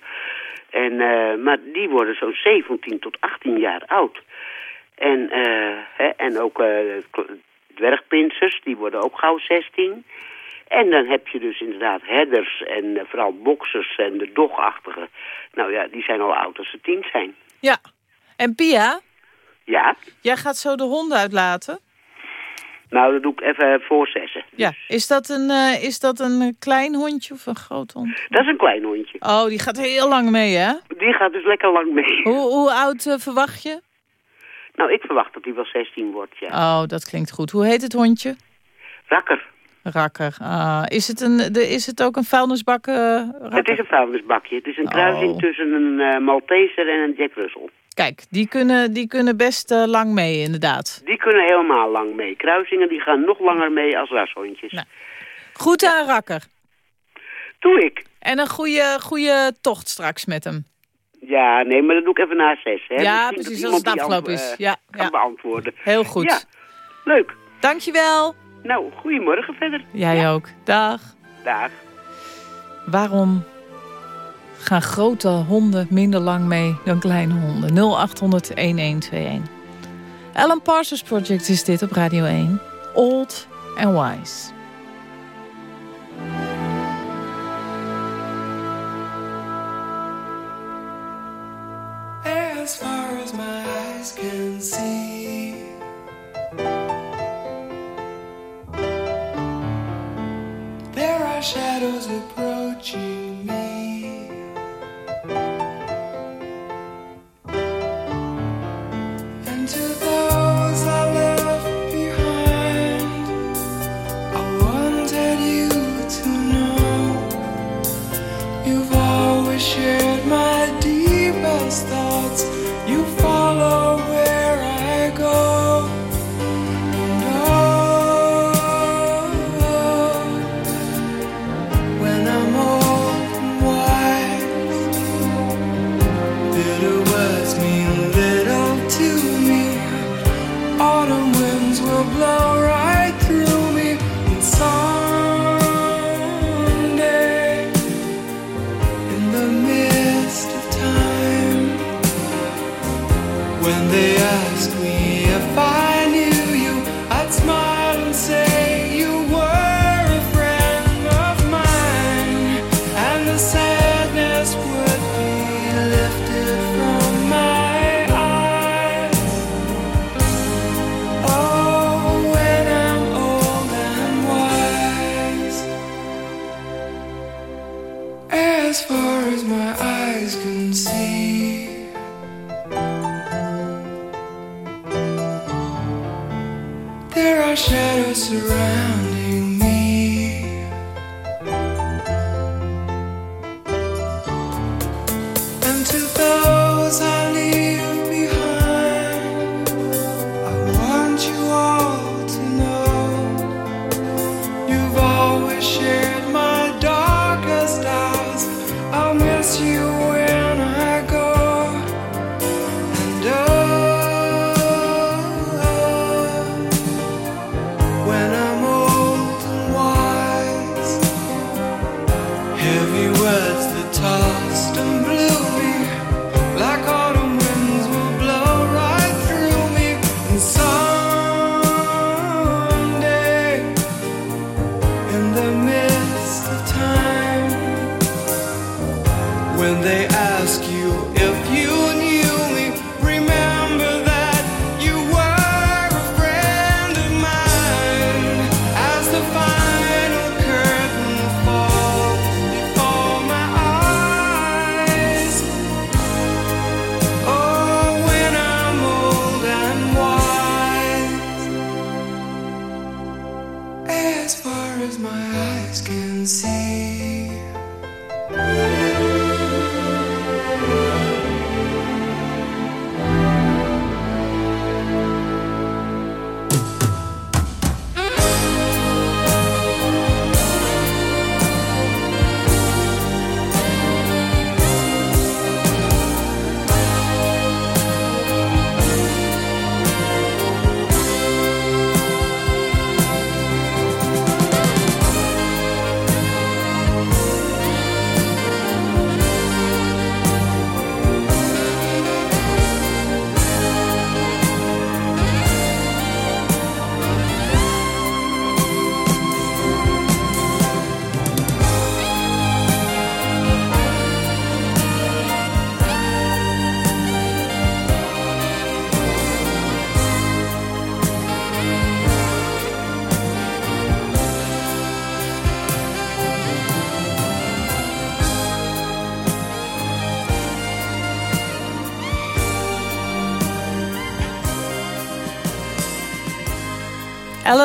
En, maar die worden zo'n 17 tot 18 jaar oud. En, hè, en ook dwergpinsers, die worden ook gauw 16. En dan heb je dus inderdaad herders en eh, vooral boksers en de dogachtige. Nou ja, die zijn al oud als ze tien zijn. Ja. En Pia, Ja, jij gaat zo de honden uitlaten? nou dat doe ik even voor zessen. Ja. Is dat, een, eh, is dat een klein hondje of een groot hond? Dat is een klein hondje. Oh, die gaat heel lang mee, hè? Die gaat dus lekker lang mee. Hoe, hoe oud eh, verwacht je? Nou, ik verwacht dat hij wel 16 wordt, ja. Oh, dat klinkt goed. Hoe heet het hondje? Rakker. Rakker. Ah, is, het een, de, is het ook een vuilnisbak? eh? Het is een vuilnisbakje. Het is een kruising Oh. tussen een eh, Malteser en een Jack Russell. Kijk, die kunnen, die kunnen best eh, lang mee, inderdaad. Die kunnen helemaal lang mee. Kruisingen die gaan nog langer mee als rashondjes. Nou. Goed aan Rakker. Doe ik. En een goede, goede tocht straks met hem. Ja, nee, maar dat doe ik even na zes. Hè. Ja, Misschien precies, als het afgelopen is. eh, Ja, kan ja. beantwoorden. Heel goed. Ja, leuk. Dankjewel. Nou, goedemorgen verder. Jij ook. Dag. Dag. Waarom gaan grote honden minder lang mee dan kleine honden? 0800-1121. Alan Parsons Project is dit op Radio 1. Old and Wise. Can see, there are shadows approaching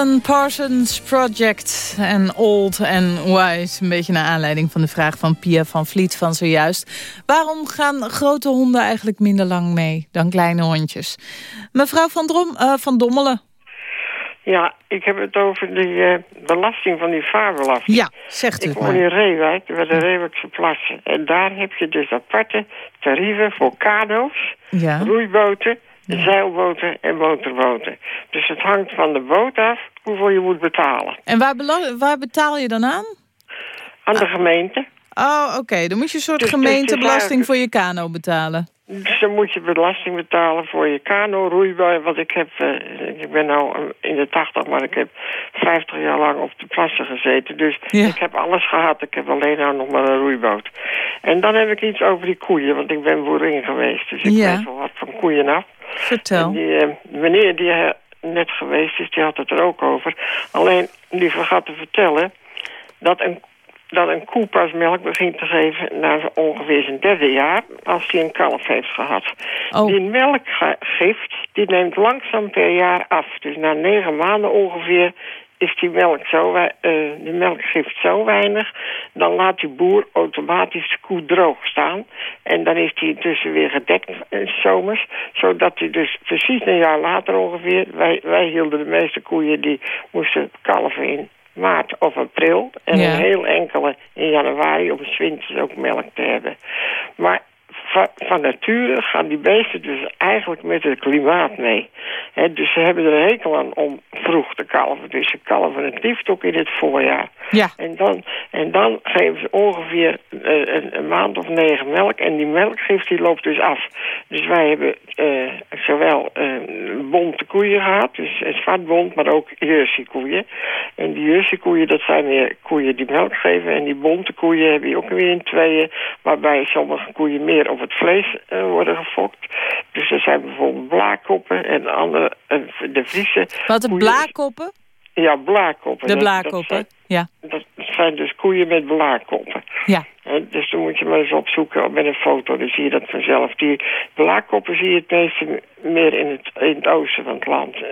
Alan Parsons Project en Old and Wise. Een beetje naar aanleiding van de vraag van Pia van Vliet van zojuist. Waarom gaan grote honden eigenlijk minder lang mee dan kleine hondjes? Mevrouw van, Drom, eh, van Dommelen. Ja, ik heb het over die eh, belasting van die vaarbelasting. Ja, zegt u Ik woon in Reewijk, bij de Reewijkse plassen. En daar heb je dus aparte tarieven voor kano's, Ja. roeiboten, zeilboten en motorboten. Dus het hangt van de boot af hoeveel je moet betalen. En waar, waar betaal je dan aan? Aan de gemeente. Oh, oké. Dan moet je een soort Dus- gemeentebelasting voor je kano betalen. Dus dan moet je belasting betalen voor je kano, roeiboot. Want ik heb, eh, ik ben nou in de tachtig, maar ik heb 50 jaar lang op de plassen gezeten. Dus Ja. ik heb alles gehad. Ik heb alleen nou nog maar een roeiboot. En dan heb ik iets over die koeien, want ik ben boerin geweest. Dus ik Ja. weet wel wat van koeien af. Vertel. Die eh, meneer die net geweest is, die had het er ook over. Alleen, die vergat te vertellen dat een, dat een koe pas melk begint te geven... na ongeveer zijn derde jaar, als hij een kalf heeft gehad. Oh. Die melkgift, die neemt langzaam per jaar af. Dus na negen maanden ongeveer is die melk zo, eh, de melkgift zo weinig... dan laat die boer automatisch de koe droog staan. En dan is die intussen weer gedekt in zomers. Zodat hij dus precies een jaar later ongeveer... Wij, wij hielden de meeste koeien die moesten kalven in maart of april. En Ja. een heel enkele in januari om 's winters ook melk te hebben. Maar van, van nature gaan die beesten dus eigenlijk met het klimaat mee. Dus ze hebben er een hekel aan om vroeg te kalven. Dus ze kalven het liefst ook in het voorjaar. Ja. En dan, en dan geven ze ongeveer eh, een, een maand of negen melk. En die melkgift die loopt dus af. Dus wij hebben eh, zowel eh, bonte koeien gehad, dus een zwartbont, maar ook Jersey koeien. En die Jersey koeien, dat zijn weer koeien die melk geven. En die bonte koeien heb je ook weer in tweeën. Waarbij sommige koeien meer op het vlees eh, worden gefokt. Dus er zijn bijvoorbeeld blaarkoppen en andere, de Friese Wat, de blaarkoppen? Ja, blaarkoppen. De Dat- dat blaarkoppen, zijn- ja. dat zijn dus koeien met blaarkoppen. Ja. Hè, dus dan moet je maar eens opzoeken met een foto, dan zie je dat vanzelf. Die blaarkoppen zie je het meeste meer in het, in het oosten van het land. Eh,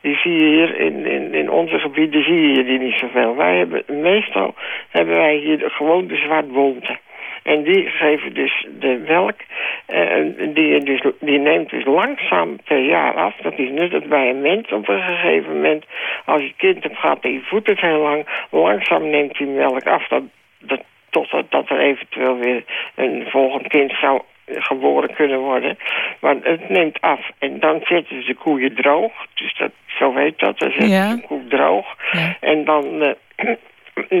Die zie je hier in, in, in onze gebieden zie je die niet zoveel. Wij hebben, meestal hebben wij hier gewoon de zwartbonten. En die geven dus de melk, en die, dus, die neemt dus langzaam per jaar af. Dat is net als bij een mens op een gegeven moment. Als je kind hebt gehad en je voedt het heel lang, langzaam neemt die melk af. Dat, dat, totdat dat er eventueel weer een volgend kind zou geboren kunnen worden. Maar het neemt af. En dan zetten ze de koeien droog. Dus dat, zo weet dat. Dan zetten Ja. ze de koe droog. Ja. En dan, eh,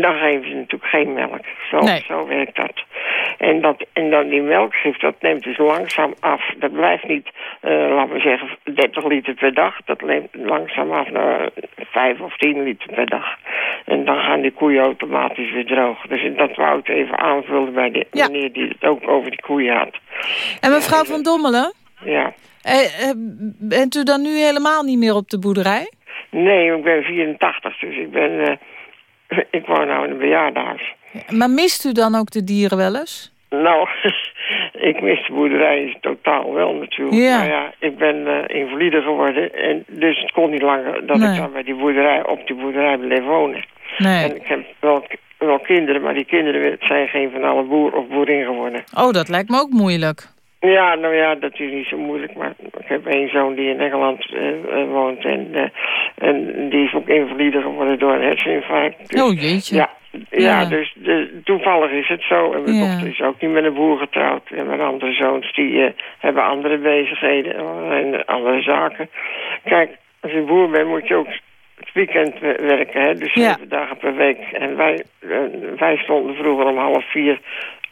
dan geven ze natuurlijk geen melk. Zo, Nee. zo werkt dat. En, dat, en dan die melkgif, dat neemt dus langzaam af. Dat blijft niet, eh, laten we zeggen, 30 liter per dag. Dat neemt langzaam af naar 5 of 10 liter per dag. En dan gaan die koeien automatisch weer droog. Dus dat wou ik even aanvullen bij de meneer die het ook over die koeien had. En mevrouw van Dommelen, Ja. eh, eh, bent u dan nu helemaal niet meer op de boerderij? Nee, ik ben 84, dus ik ben... eh, ik woon nou in een bejaardenhuis. Maar mist u dan ook de dieren wel eens? Nou, ik mis de boerderij totaal wel natuurlijk. Ja. Maar ja, ik ben eh, invalide geworden. En dus het kon niet langer dat Nee. ik dan bij die boerderij, op die boerderij bleef wonen. Nee. En ik heb wel, wel kinderen, maar die kinderen zijn geen van alle boer of boerin geworden. Oh, dat lijkt me ook moeilijk. Ja, nou ja, dat is niet zo moeilijk. Maar ik heb één zoon die in Engeland eh, eh, woont. En, eh, en die is ook invalide geworden door een herseninfarct. Dus- Oh, jeetje. Ja, ja, Ja. dus de, toevallig is het zo. En mijn Ja. dochter is ook niet met een boer getrouwd. En mijn andere zoons die hebben andere bezigheden en andere zaken. Kijk, als je boer bent moet je ook het weekend we- werken. Hè? Dus Ja. zeven dagen per week. En wij, wij stonden vroeger om half vier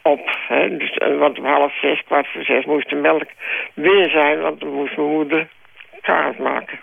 op. Hè? Dus, eh, want om half zes, kwart voor zes moest de melk weer zijn. Want dan moest mijn moeder kaas maken.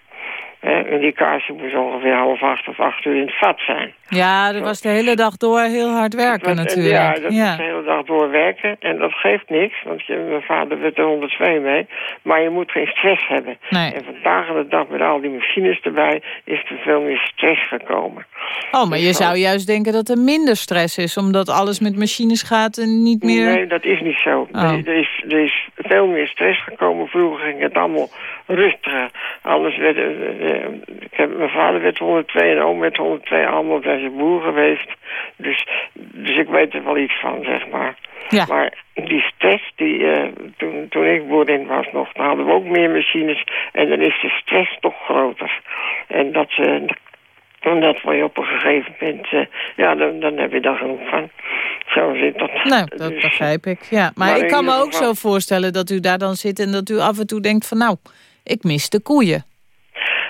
En die kaas moest ongeveer half acht of acht uur in het vat zijn. Ja, dat was de hele dag door heel hard werken natuurlijk. Ja, dat ja. is de hele dag doorwerken. En dat geeft niks, want je, mijn vader werd er 102 mee. Maar je moet geen stress hebben. Nee. En vandaag de dag met al die machines erbij is er veel meer stress gekomen. Oh, maar je Dus zou juist denken dat er minder stress is... omdat alles met machines gaat en niet meer... Nee, dat is niet zo. Oh. Er, er is, er is veel meer stress gekomen. Vroeger ging het allemaal rustiger. Anders werd... eh, eh, ik heb, mijn vader werd 102 en oom werd 102. Allemaal boer geweest. Dus, dus ik weet er wel iets van, zeg maar. Ja. Maar die stress, die, eh, toen, toen ik boerin was nog, dan hadden we ook meer machines. En dan is de stress toch groter. En dat, eh omdat je op een gegeven moment, eh, ja, dan, dan heb je daar genoeg van. Zo zit dat. Nou, dat Dus- begrijp ik. Ja. Maar, Maar ik kan me ook geval- zo voorstellen dat u daar dan zit... en dat u af en toe denkt van nou, ik mis de koeien.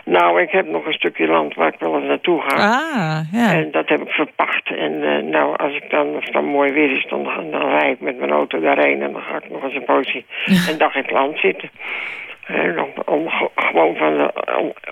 Nou, ik heb nog een stukje land waar ik wel eens naartoe ga. Ah, ja. En dat heb ik verpacht. En eh, nou, als ik dan, als het dan mooi weer is, dan, dan rijd ik met mijn auto daarheen... en dan ga ik nog eens een poosje een dag in het land zitten. Om, om ge- gewoon van de,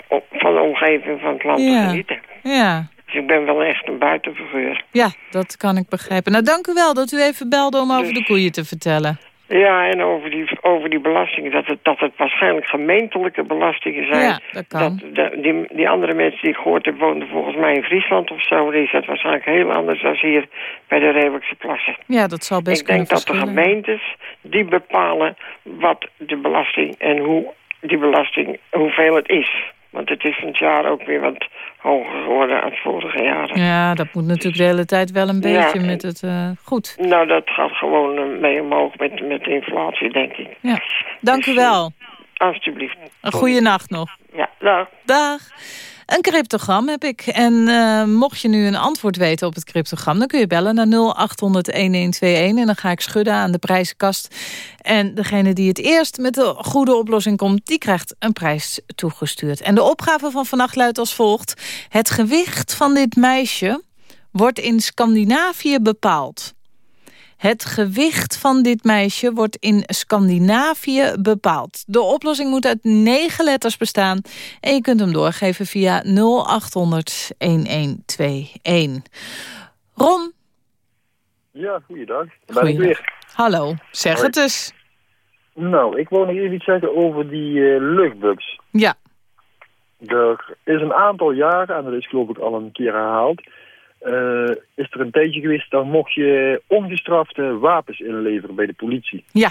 om, van de omgeving van het land te genieten. Ja. Dus ik ben wel echt een buitenfiguur. ja, dat kan ik begrijpen. Nou, dank u wel dat u even belde om over de koeien te vertellen. Ja, en over die, over die belastingen, dat het, dat het waarschijnlijk gemeentelijke belastingen zijn. Ja, dat kan. de- die, die andere mensen die ik gehoord heb, woonden volgens mij in Friesland of zo. Die is dat waarschijnlijk heel anders dan hier bij de Reeuwikse plassen. Ja, dat zal best ik denk kunnen dat de gemeentes, die bepalen wat de belasting en hoe die belasting, hoeveel het is. Want het is het jaar ook weer wat hoger geworden dan vorige jaar. Ja, dat moet natuurlijk de hele tijd wel een beetje met het... eh, goed, Nou, dat gaat gewoon eh, mee omhoog met, met de inflatie, denk ik. ja. Dank u wel. Alsjeblieft. Een goede nacht nog. Ja, dag. Dag. Een cryptogram heb ik. En eh, mocht je nu een antwoord weten op het cryptogram... dan kun je bellen naar 0800-1121. En dan ga ik schudden aan de prijzenkast. En degene die het eerst met de goede oplossing komt... die krijgt een prijs toegestuurd. En de opgave van vannacht luidt als volgt. Het gewicht van dit meisje wordt in Scandinavië bepaald. Het gewicht van dit meisje wordt in Scandinavië bepaald. De oplossing moet uit negen letters bestaan. En je kunt hem doorgeven via 0800 1121. Ron, Ja, goeiedag. Ben ik weer. hallo. Zeg Hoi. het eens. Nou, ik wou nog even iets zeggen over die luchtbugs. Ja. Er is een aantal jaren, en dat is geloof ik al een keer herhaald... eh, is er een tijdje geweest, dan mocht je ongestrafte wapens inleveren bij de politie. Ja.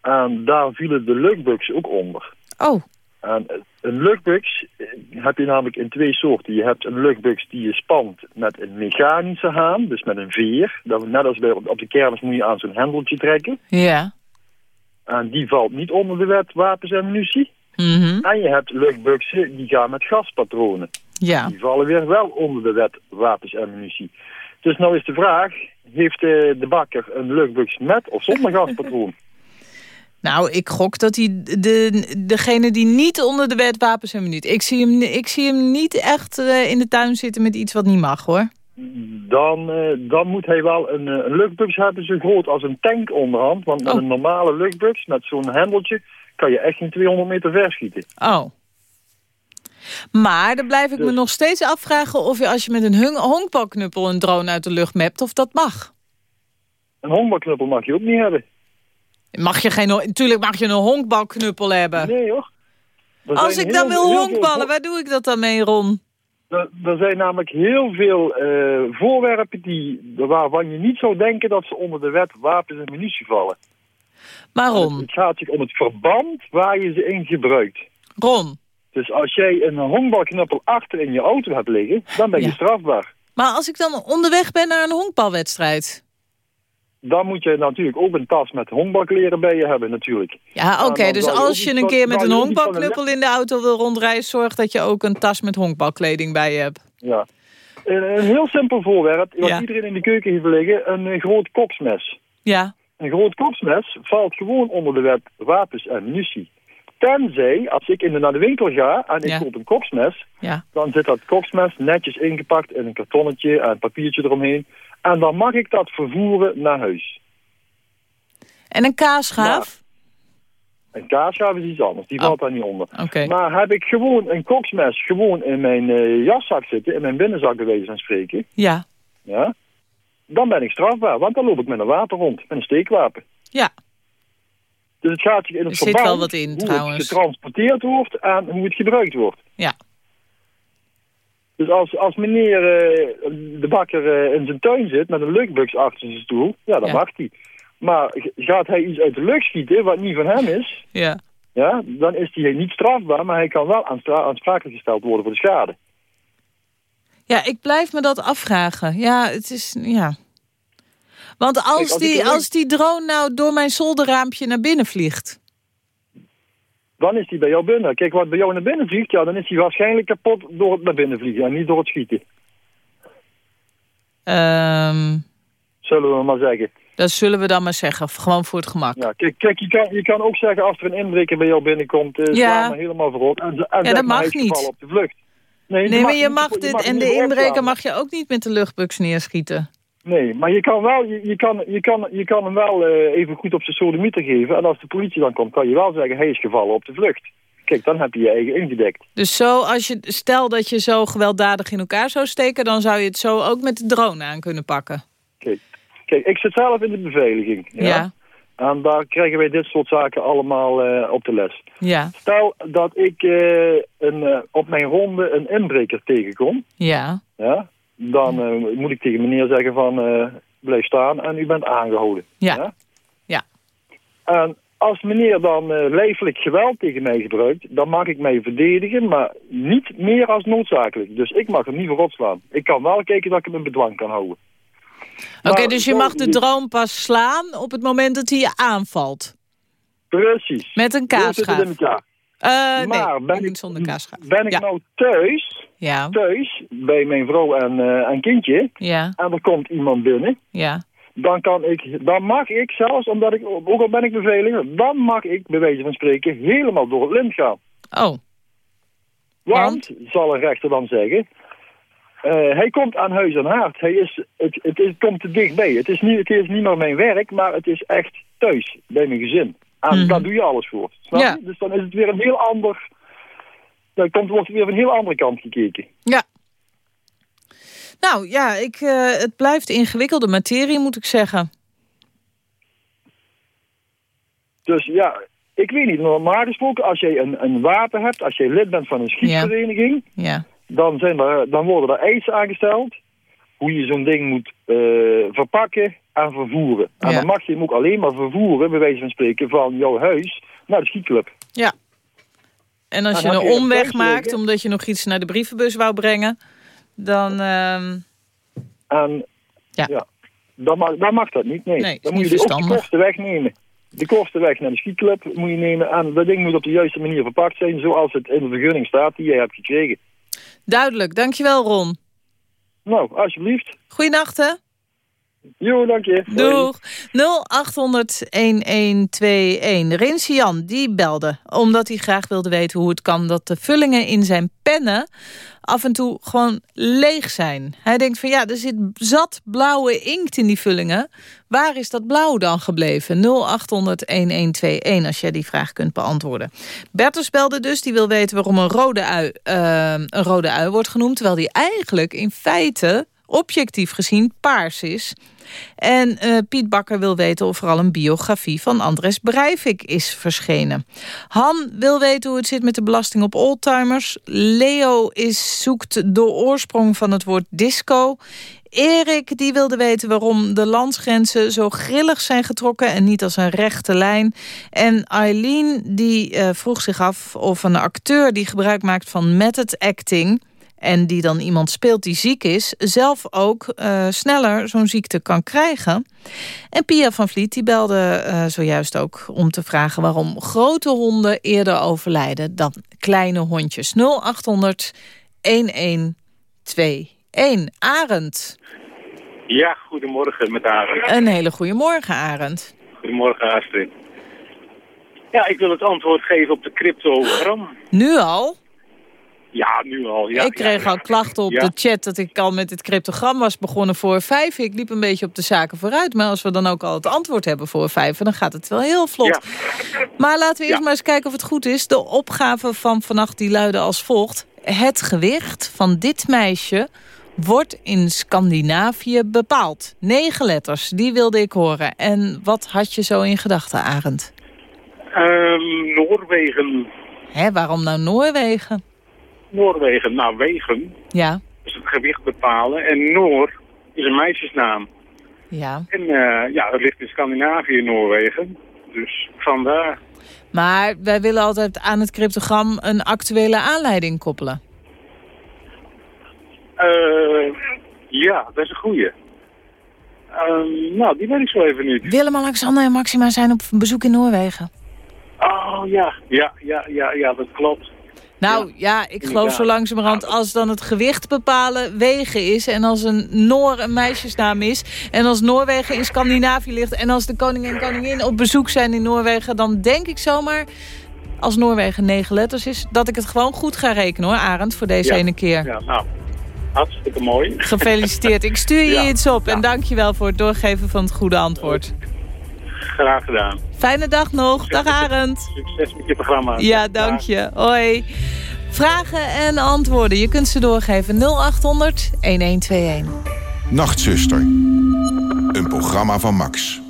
En daar vielen de luchtbugs ook onder. Oh. En eh, een luchtbugs eh, heb je namelijk in twee soorten. Je hebt een luchtbugs die je spant met een mechanische haan, dus met een veer. Dat, net als bij, op de kermis moet je aan zo'n hendeltje trekken. Ja. En die valt niet onder de wet wapens en munitie. Mhm. En je hebt luchtbuksen die gaan met gaspatronen. Ja. Die vallen weer wel onder de wet wapens en munitie. Dus nou is de vraag, heeft eh, de bakker een luchtbuks met of zonder gaspatroon? Nou, ik gok dat hij de, degene die niet onder de wet wapens en minuut. Ik zie hem, ik zie hem niet echt eh, in de tuin zitten met iets wat niet mag, hoor. dan, eh, dan moet hij wel een, een hebben zo groot als een tank onderhand. Want met Oh. een normale luchtbus, met zo'n hendeltje, kan je echt geen 200 meter verschieten. Oh. Maar dan blijf ik me Dus- nog steeds afvragen... of je als je met een honkbalknuppel een drone uit de lucht mapt... of dat mag. Een honkbalknuppel mag je ook niet hebben. Mag je geen... Natuurlijk mag je een honkbalknuppel hebben. Nee hoor. Er Als ik dan wil veel honkballen, waar doe ik dat dan mee, Ron? Er, er zijn namelijk heel veel eh, voorwerpen die, waarvan je niet zou denken dat ze onder de wet wapens en munitie vallen. Waarom? Het gaat zich om het verband waar je ze in gebruikt. Ron. Dus als jij een honkbalknuppel achter in je auto hebt liggen, dan ben je Ja. strafbaar. Maar als ik dan onderweg ben naar een honkbalwedstrijd... Dan moet je natuurlijk ook een tas met honkbalkleren bij je hebben natuurlijk. Ja, oké, dus als je een keer met een honkbalknuppel in de auto wil rondrijden... zorg dat je ook een tas met honkbalkleding bij je hebt. Ja. Een, heel simpel voorwerp, wat Ja. iedereen in de keuken heeft liggen, een eh, groot koksmes. Ja, Een groot koksmes valt gewoon onder de wet wapens en munitie. Tenzij, als ik in de, naar de winkel ga en ik Ja. koop een koksmes, ja. dan zit dat koksmes netjes ingepakt in een kartonnetje en een papiertje eromheen. En dan mag ik dat vervoeren naar huis. En een kaasschaaf? Een kaasschaaf is iets anders, die valt daar niet onder. Maar heb ik gewoon een koksmes gewoon in mijn eh, jaszak zitten, in mijn binnenzak wijze van spreken, Ja, ja, dan ben ik strafbaar, want dan loop ik met een wapen rond, met een steekwapen. ja. Dus het gaat zich in het Er zit wel wat in, hoe trouwens. het getransporteerd wordt en hoe het gebruikt wordt. Ja. Dus als, als meneer eh, de bakker eh, in zijn tuin zit met een luchtbux achter zijn stoel, ja, dan Ja. mag hij. Maar gaat hij iets uit de lucht schieten wat niet van hem is, Ja. ja, dan is hij niet strafbaar, maar hij kan wel aansprakelijk gesteld worden voor de schade. Ja, ik blijf me dat afvragen. Ja, het is... Ja. Want als, Kijk, als ik die, als die drone nou door mijn zolderraampje naar binnen vliegt... Dan is hij bij jou binnen. Kijk, wat bij jou naar binnen vliegt, ja, dan is hij waarschijnlijk kapot door het naar binnen vliegen en niet door het schieten. ehm, Zullen we maar zeggen. dat zullen we dan maar zeggen. Gewoon voor het gemak. Ja, kijk, kijk je, kan, je kan ook zeggen als er een inbreker bij jou binnenkomt, uh, Ja. sla maar helemaal voorop. En, en Ja, dat mag is niet. op de vlucht. Nee, Nee, maar je mag dit... mag En de inbreker mag je ook niet met de luchtbuks neerschieten. Nee, maar je kan, wel, je, je kan, je kan, je kan hem wel eh, even goed op zijn sodemieter geven. En als de politie dan komt, kan je wel zeggen, hij is gevallen op de vlucht. Kijk, dan heb je je eigen ingedekt. Dus zo, als je, stel dat je zo gewelddadig in elkaar zou steken... dan zou je het zo ook met de drone aan kunnen pakken. Kijk, kijk ik zit zelf in de beveiliging. Ja? Ja. En daar krijgen wij dit soort zaken allemaal eh, op de les. Ja, Stel dat ik eh, een, op mijn ronde een inbreker tegenkom. ja, Ja, dan eh, moet ik tegen meneer zeggen van eh, blijf staan en u bent aangehouden. ja. Ja. En als meneer dan eh lijfelijk geweld tegen mij gebruikt, dan mag ik mij verdedigen, maar niet meer als noodzakelijk. Dus ik mag hem niet voor opslaan. Ik kan wel kijken dat ik hem in bedwang kan houden. Oké, dus je mag de drone pas slaan op het moment dat hij je aanvalt. Precies. Met een Zo Eh, maar nee, ben ik, zonder ben ik Ja. nou thuis, Ja, thuis, bij mijn vrouw en, en kindje, ja, en er komt iemand binnen, ja. dan, kan ik, dan mag ik zelfs, omdat ik, ook al ben ik beveiliger, dan mag ik bij wijze van spreken helemaal door het lint gaan. Oh, Want, zal een rechter dan zeggen, eh, hij komt aan huis en haard. Hij is, het, het, is, komt te dichtbij. Het is, niet, het is niet meer mijn werk, maar het is echt thuis, bij mijn gezin. En Mhm. daar doe je alles voor. Snap Ja. Dus dan is het weer een heel ander... Dan komt, wordt er weer van een heel andere kant gekeken. ja. Nou ja, ik, eh, het blijft ingewikkelde materie, moet ik zeggen. Dus ja, ik weet niet, normaal gesproken, als jij een, een wapen hebt, als jij lid bent van een schietvereniging, Ja, dan, zijn er, dan worden er eisen aangesteld hoe je zo'n ding moet eh, verpakken en vervoeren. En Ja. dan mag je hem ook alleen maar vervoeren, bij wijze van spreken, van jouw huis naar de schietclub. ja. En als je een omweg maakt liggen. omdat je nog iets naar de brievenbus wou brengen... dan... ehm, En Ja. ja, dan, mag, dan mag dat niet, nee. Nee, dan moet je de kosten wegnemen. De kosten weg naar de schietclub moet je nemen. En dat ding moet op de juiste manier verpakt zijn, zoals het in de vergunning staat die jij hebt gekregen. duidelijk, dankjewel Ron. Nou, alsjeblieft. Goeienacht hè. Jo, dank je. Doeg. 0800-1121. Rinse Jan, die belde omdat hij graag wilde weten hoe het kan... dat de vullingen in zijn pennen af en toe gewoon leeg zijn. Hij denkt van ja, er zit zat blauwe inkt in die vullingen. Waar is dat blauw dan gebleven? 0800-1121 als jij die vraag kunt beantwoorden. Bertus belde dus, die wil weten waarom een rode ui, uh, een rode ui wordt genoemd... terwijl die eigenlijk in feite objectief gezien paars is... En uh, Piet Bakker wil weten of er al een biografie van Andres Breivik is verschenen. Han wil weten hoe het zit met de belasting op oldtimers. Leo is, zoekt de oorsprong van het woord disco. Erik die wilde weten waarom de landsgrenzen zo grillig zijn getrokken... en niet als een rechte lijn. En Eileen die uh, vroeg zich af of een acteur die gebruik maakt van method acting en die dan iemand speelt die ziek is... zelf ook uh, sneller zo'n ziekte kan krijgen. En Pia van Vliet die belde uh, zojuist ook om te vragen... waarom grote honden eerder overlijden dan kleine hondjes. 0800 1121. Arend. Ja, goedemorgen met Arend. Een hele goede morgen, Arend. Goedemorgen, Astrid. Ja, ik wil het antwoord geven op de cryptogram. Nu al? Ja, nu al. Ja, ik kreeg ja, al klachten op ja. de chat dat ik al met het cryptogram was begonnen voor vijf. Ik liep een beetje op de zaken vooruit. Maar als we dan ook al het antwoord hebben voor vijf, dan gaat het wel heel vlot. Maar laten we eerst maar eens kijken of het goed is. De opgave van vannacht die luidde als volgt. Het gewicht van dit meisje wordt in Scandinavië bepaald. Negen letters, die wilde ik horen. En wat had je zo in gedachten, Arend? Um, Noorwegen. Hè, waarom nou Noorwegen? Noorwegen, nou wegen. Ja. Dus het gewicht bepalen. En Noor is een meisjesnaam. Ja. En uh, ja, het ligt in Scandinavië, Noorwegen. Dus vandaar. Maar wij willen altijd aan het cryptogram een actuele aanleiding koppelen. Uh, ja, dat is een goeie. Uh, nou, die weet ik zo even niet. Willem-Alexander en Maxima zijn op bezoek in Noorwegen. Oh ja, ja, ja, ja, ja dat klopt. Nou ja, ja ik geloof zo langzamerhand als dan het gewicht bepalen wegen is... en als een Noor een meisjesnaam is... en als Noorwegen in Scandinavië ligt... en als de koning en koningin op bezoek zijn in Noorwegen... dan denk ik zomaar, als Noorwegen negen letters is... dat ik het gewoon goed ga rekenen hoor, Arend, voor deze ja, ene keer. Ja, nou, hartstikke mooi. Gefeliciteerd. Ik stuur je ja, iets op en dank je wel voor het doorgeven van het goede antwoord. Graag gedaan. Fijne dag nog. Dag Arend. Succes met je programma. Ja, dank je. Hoi. Vragen en antwoorden. Je kunt ze doorgeven. 0800 1121. Nachtzuster. Een programma van Max.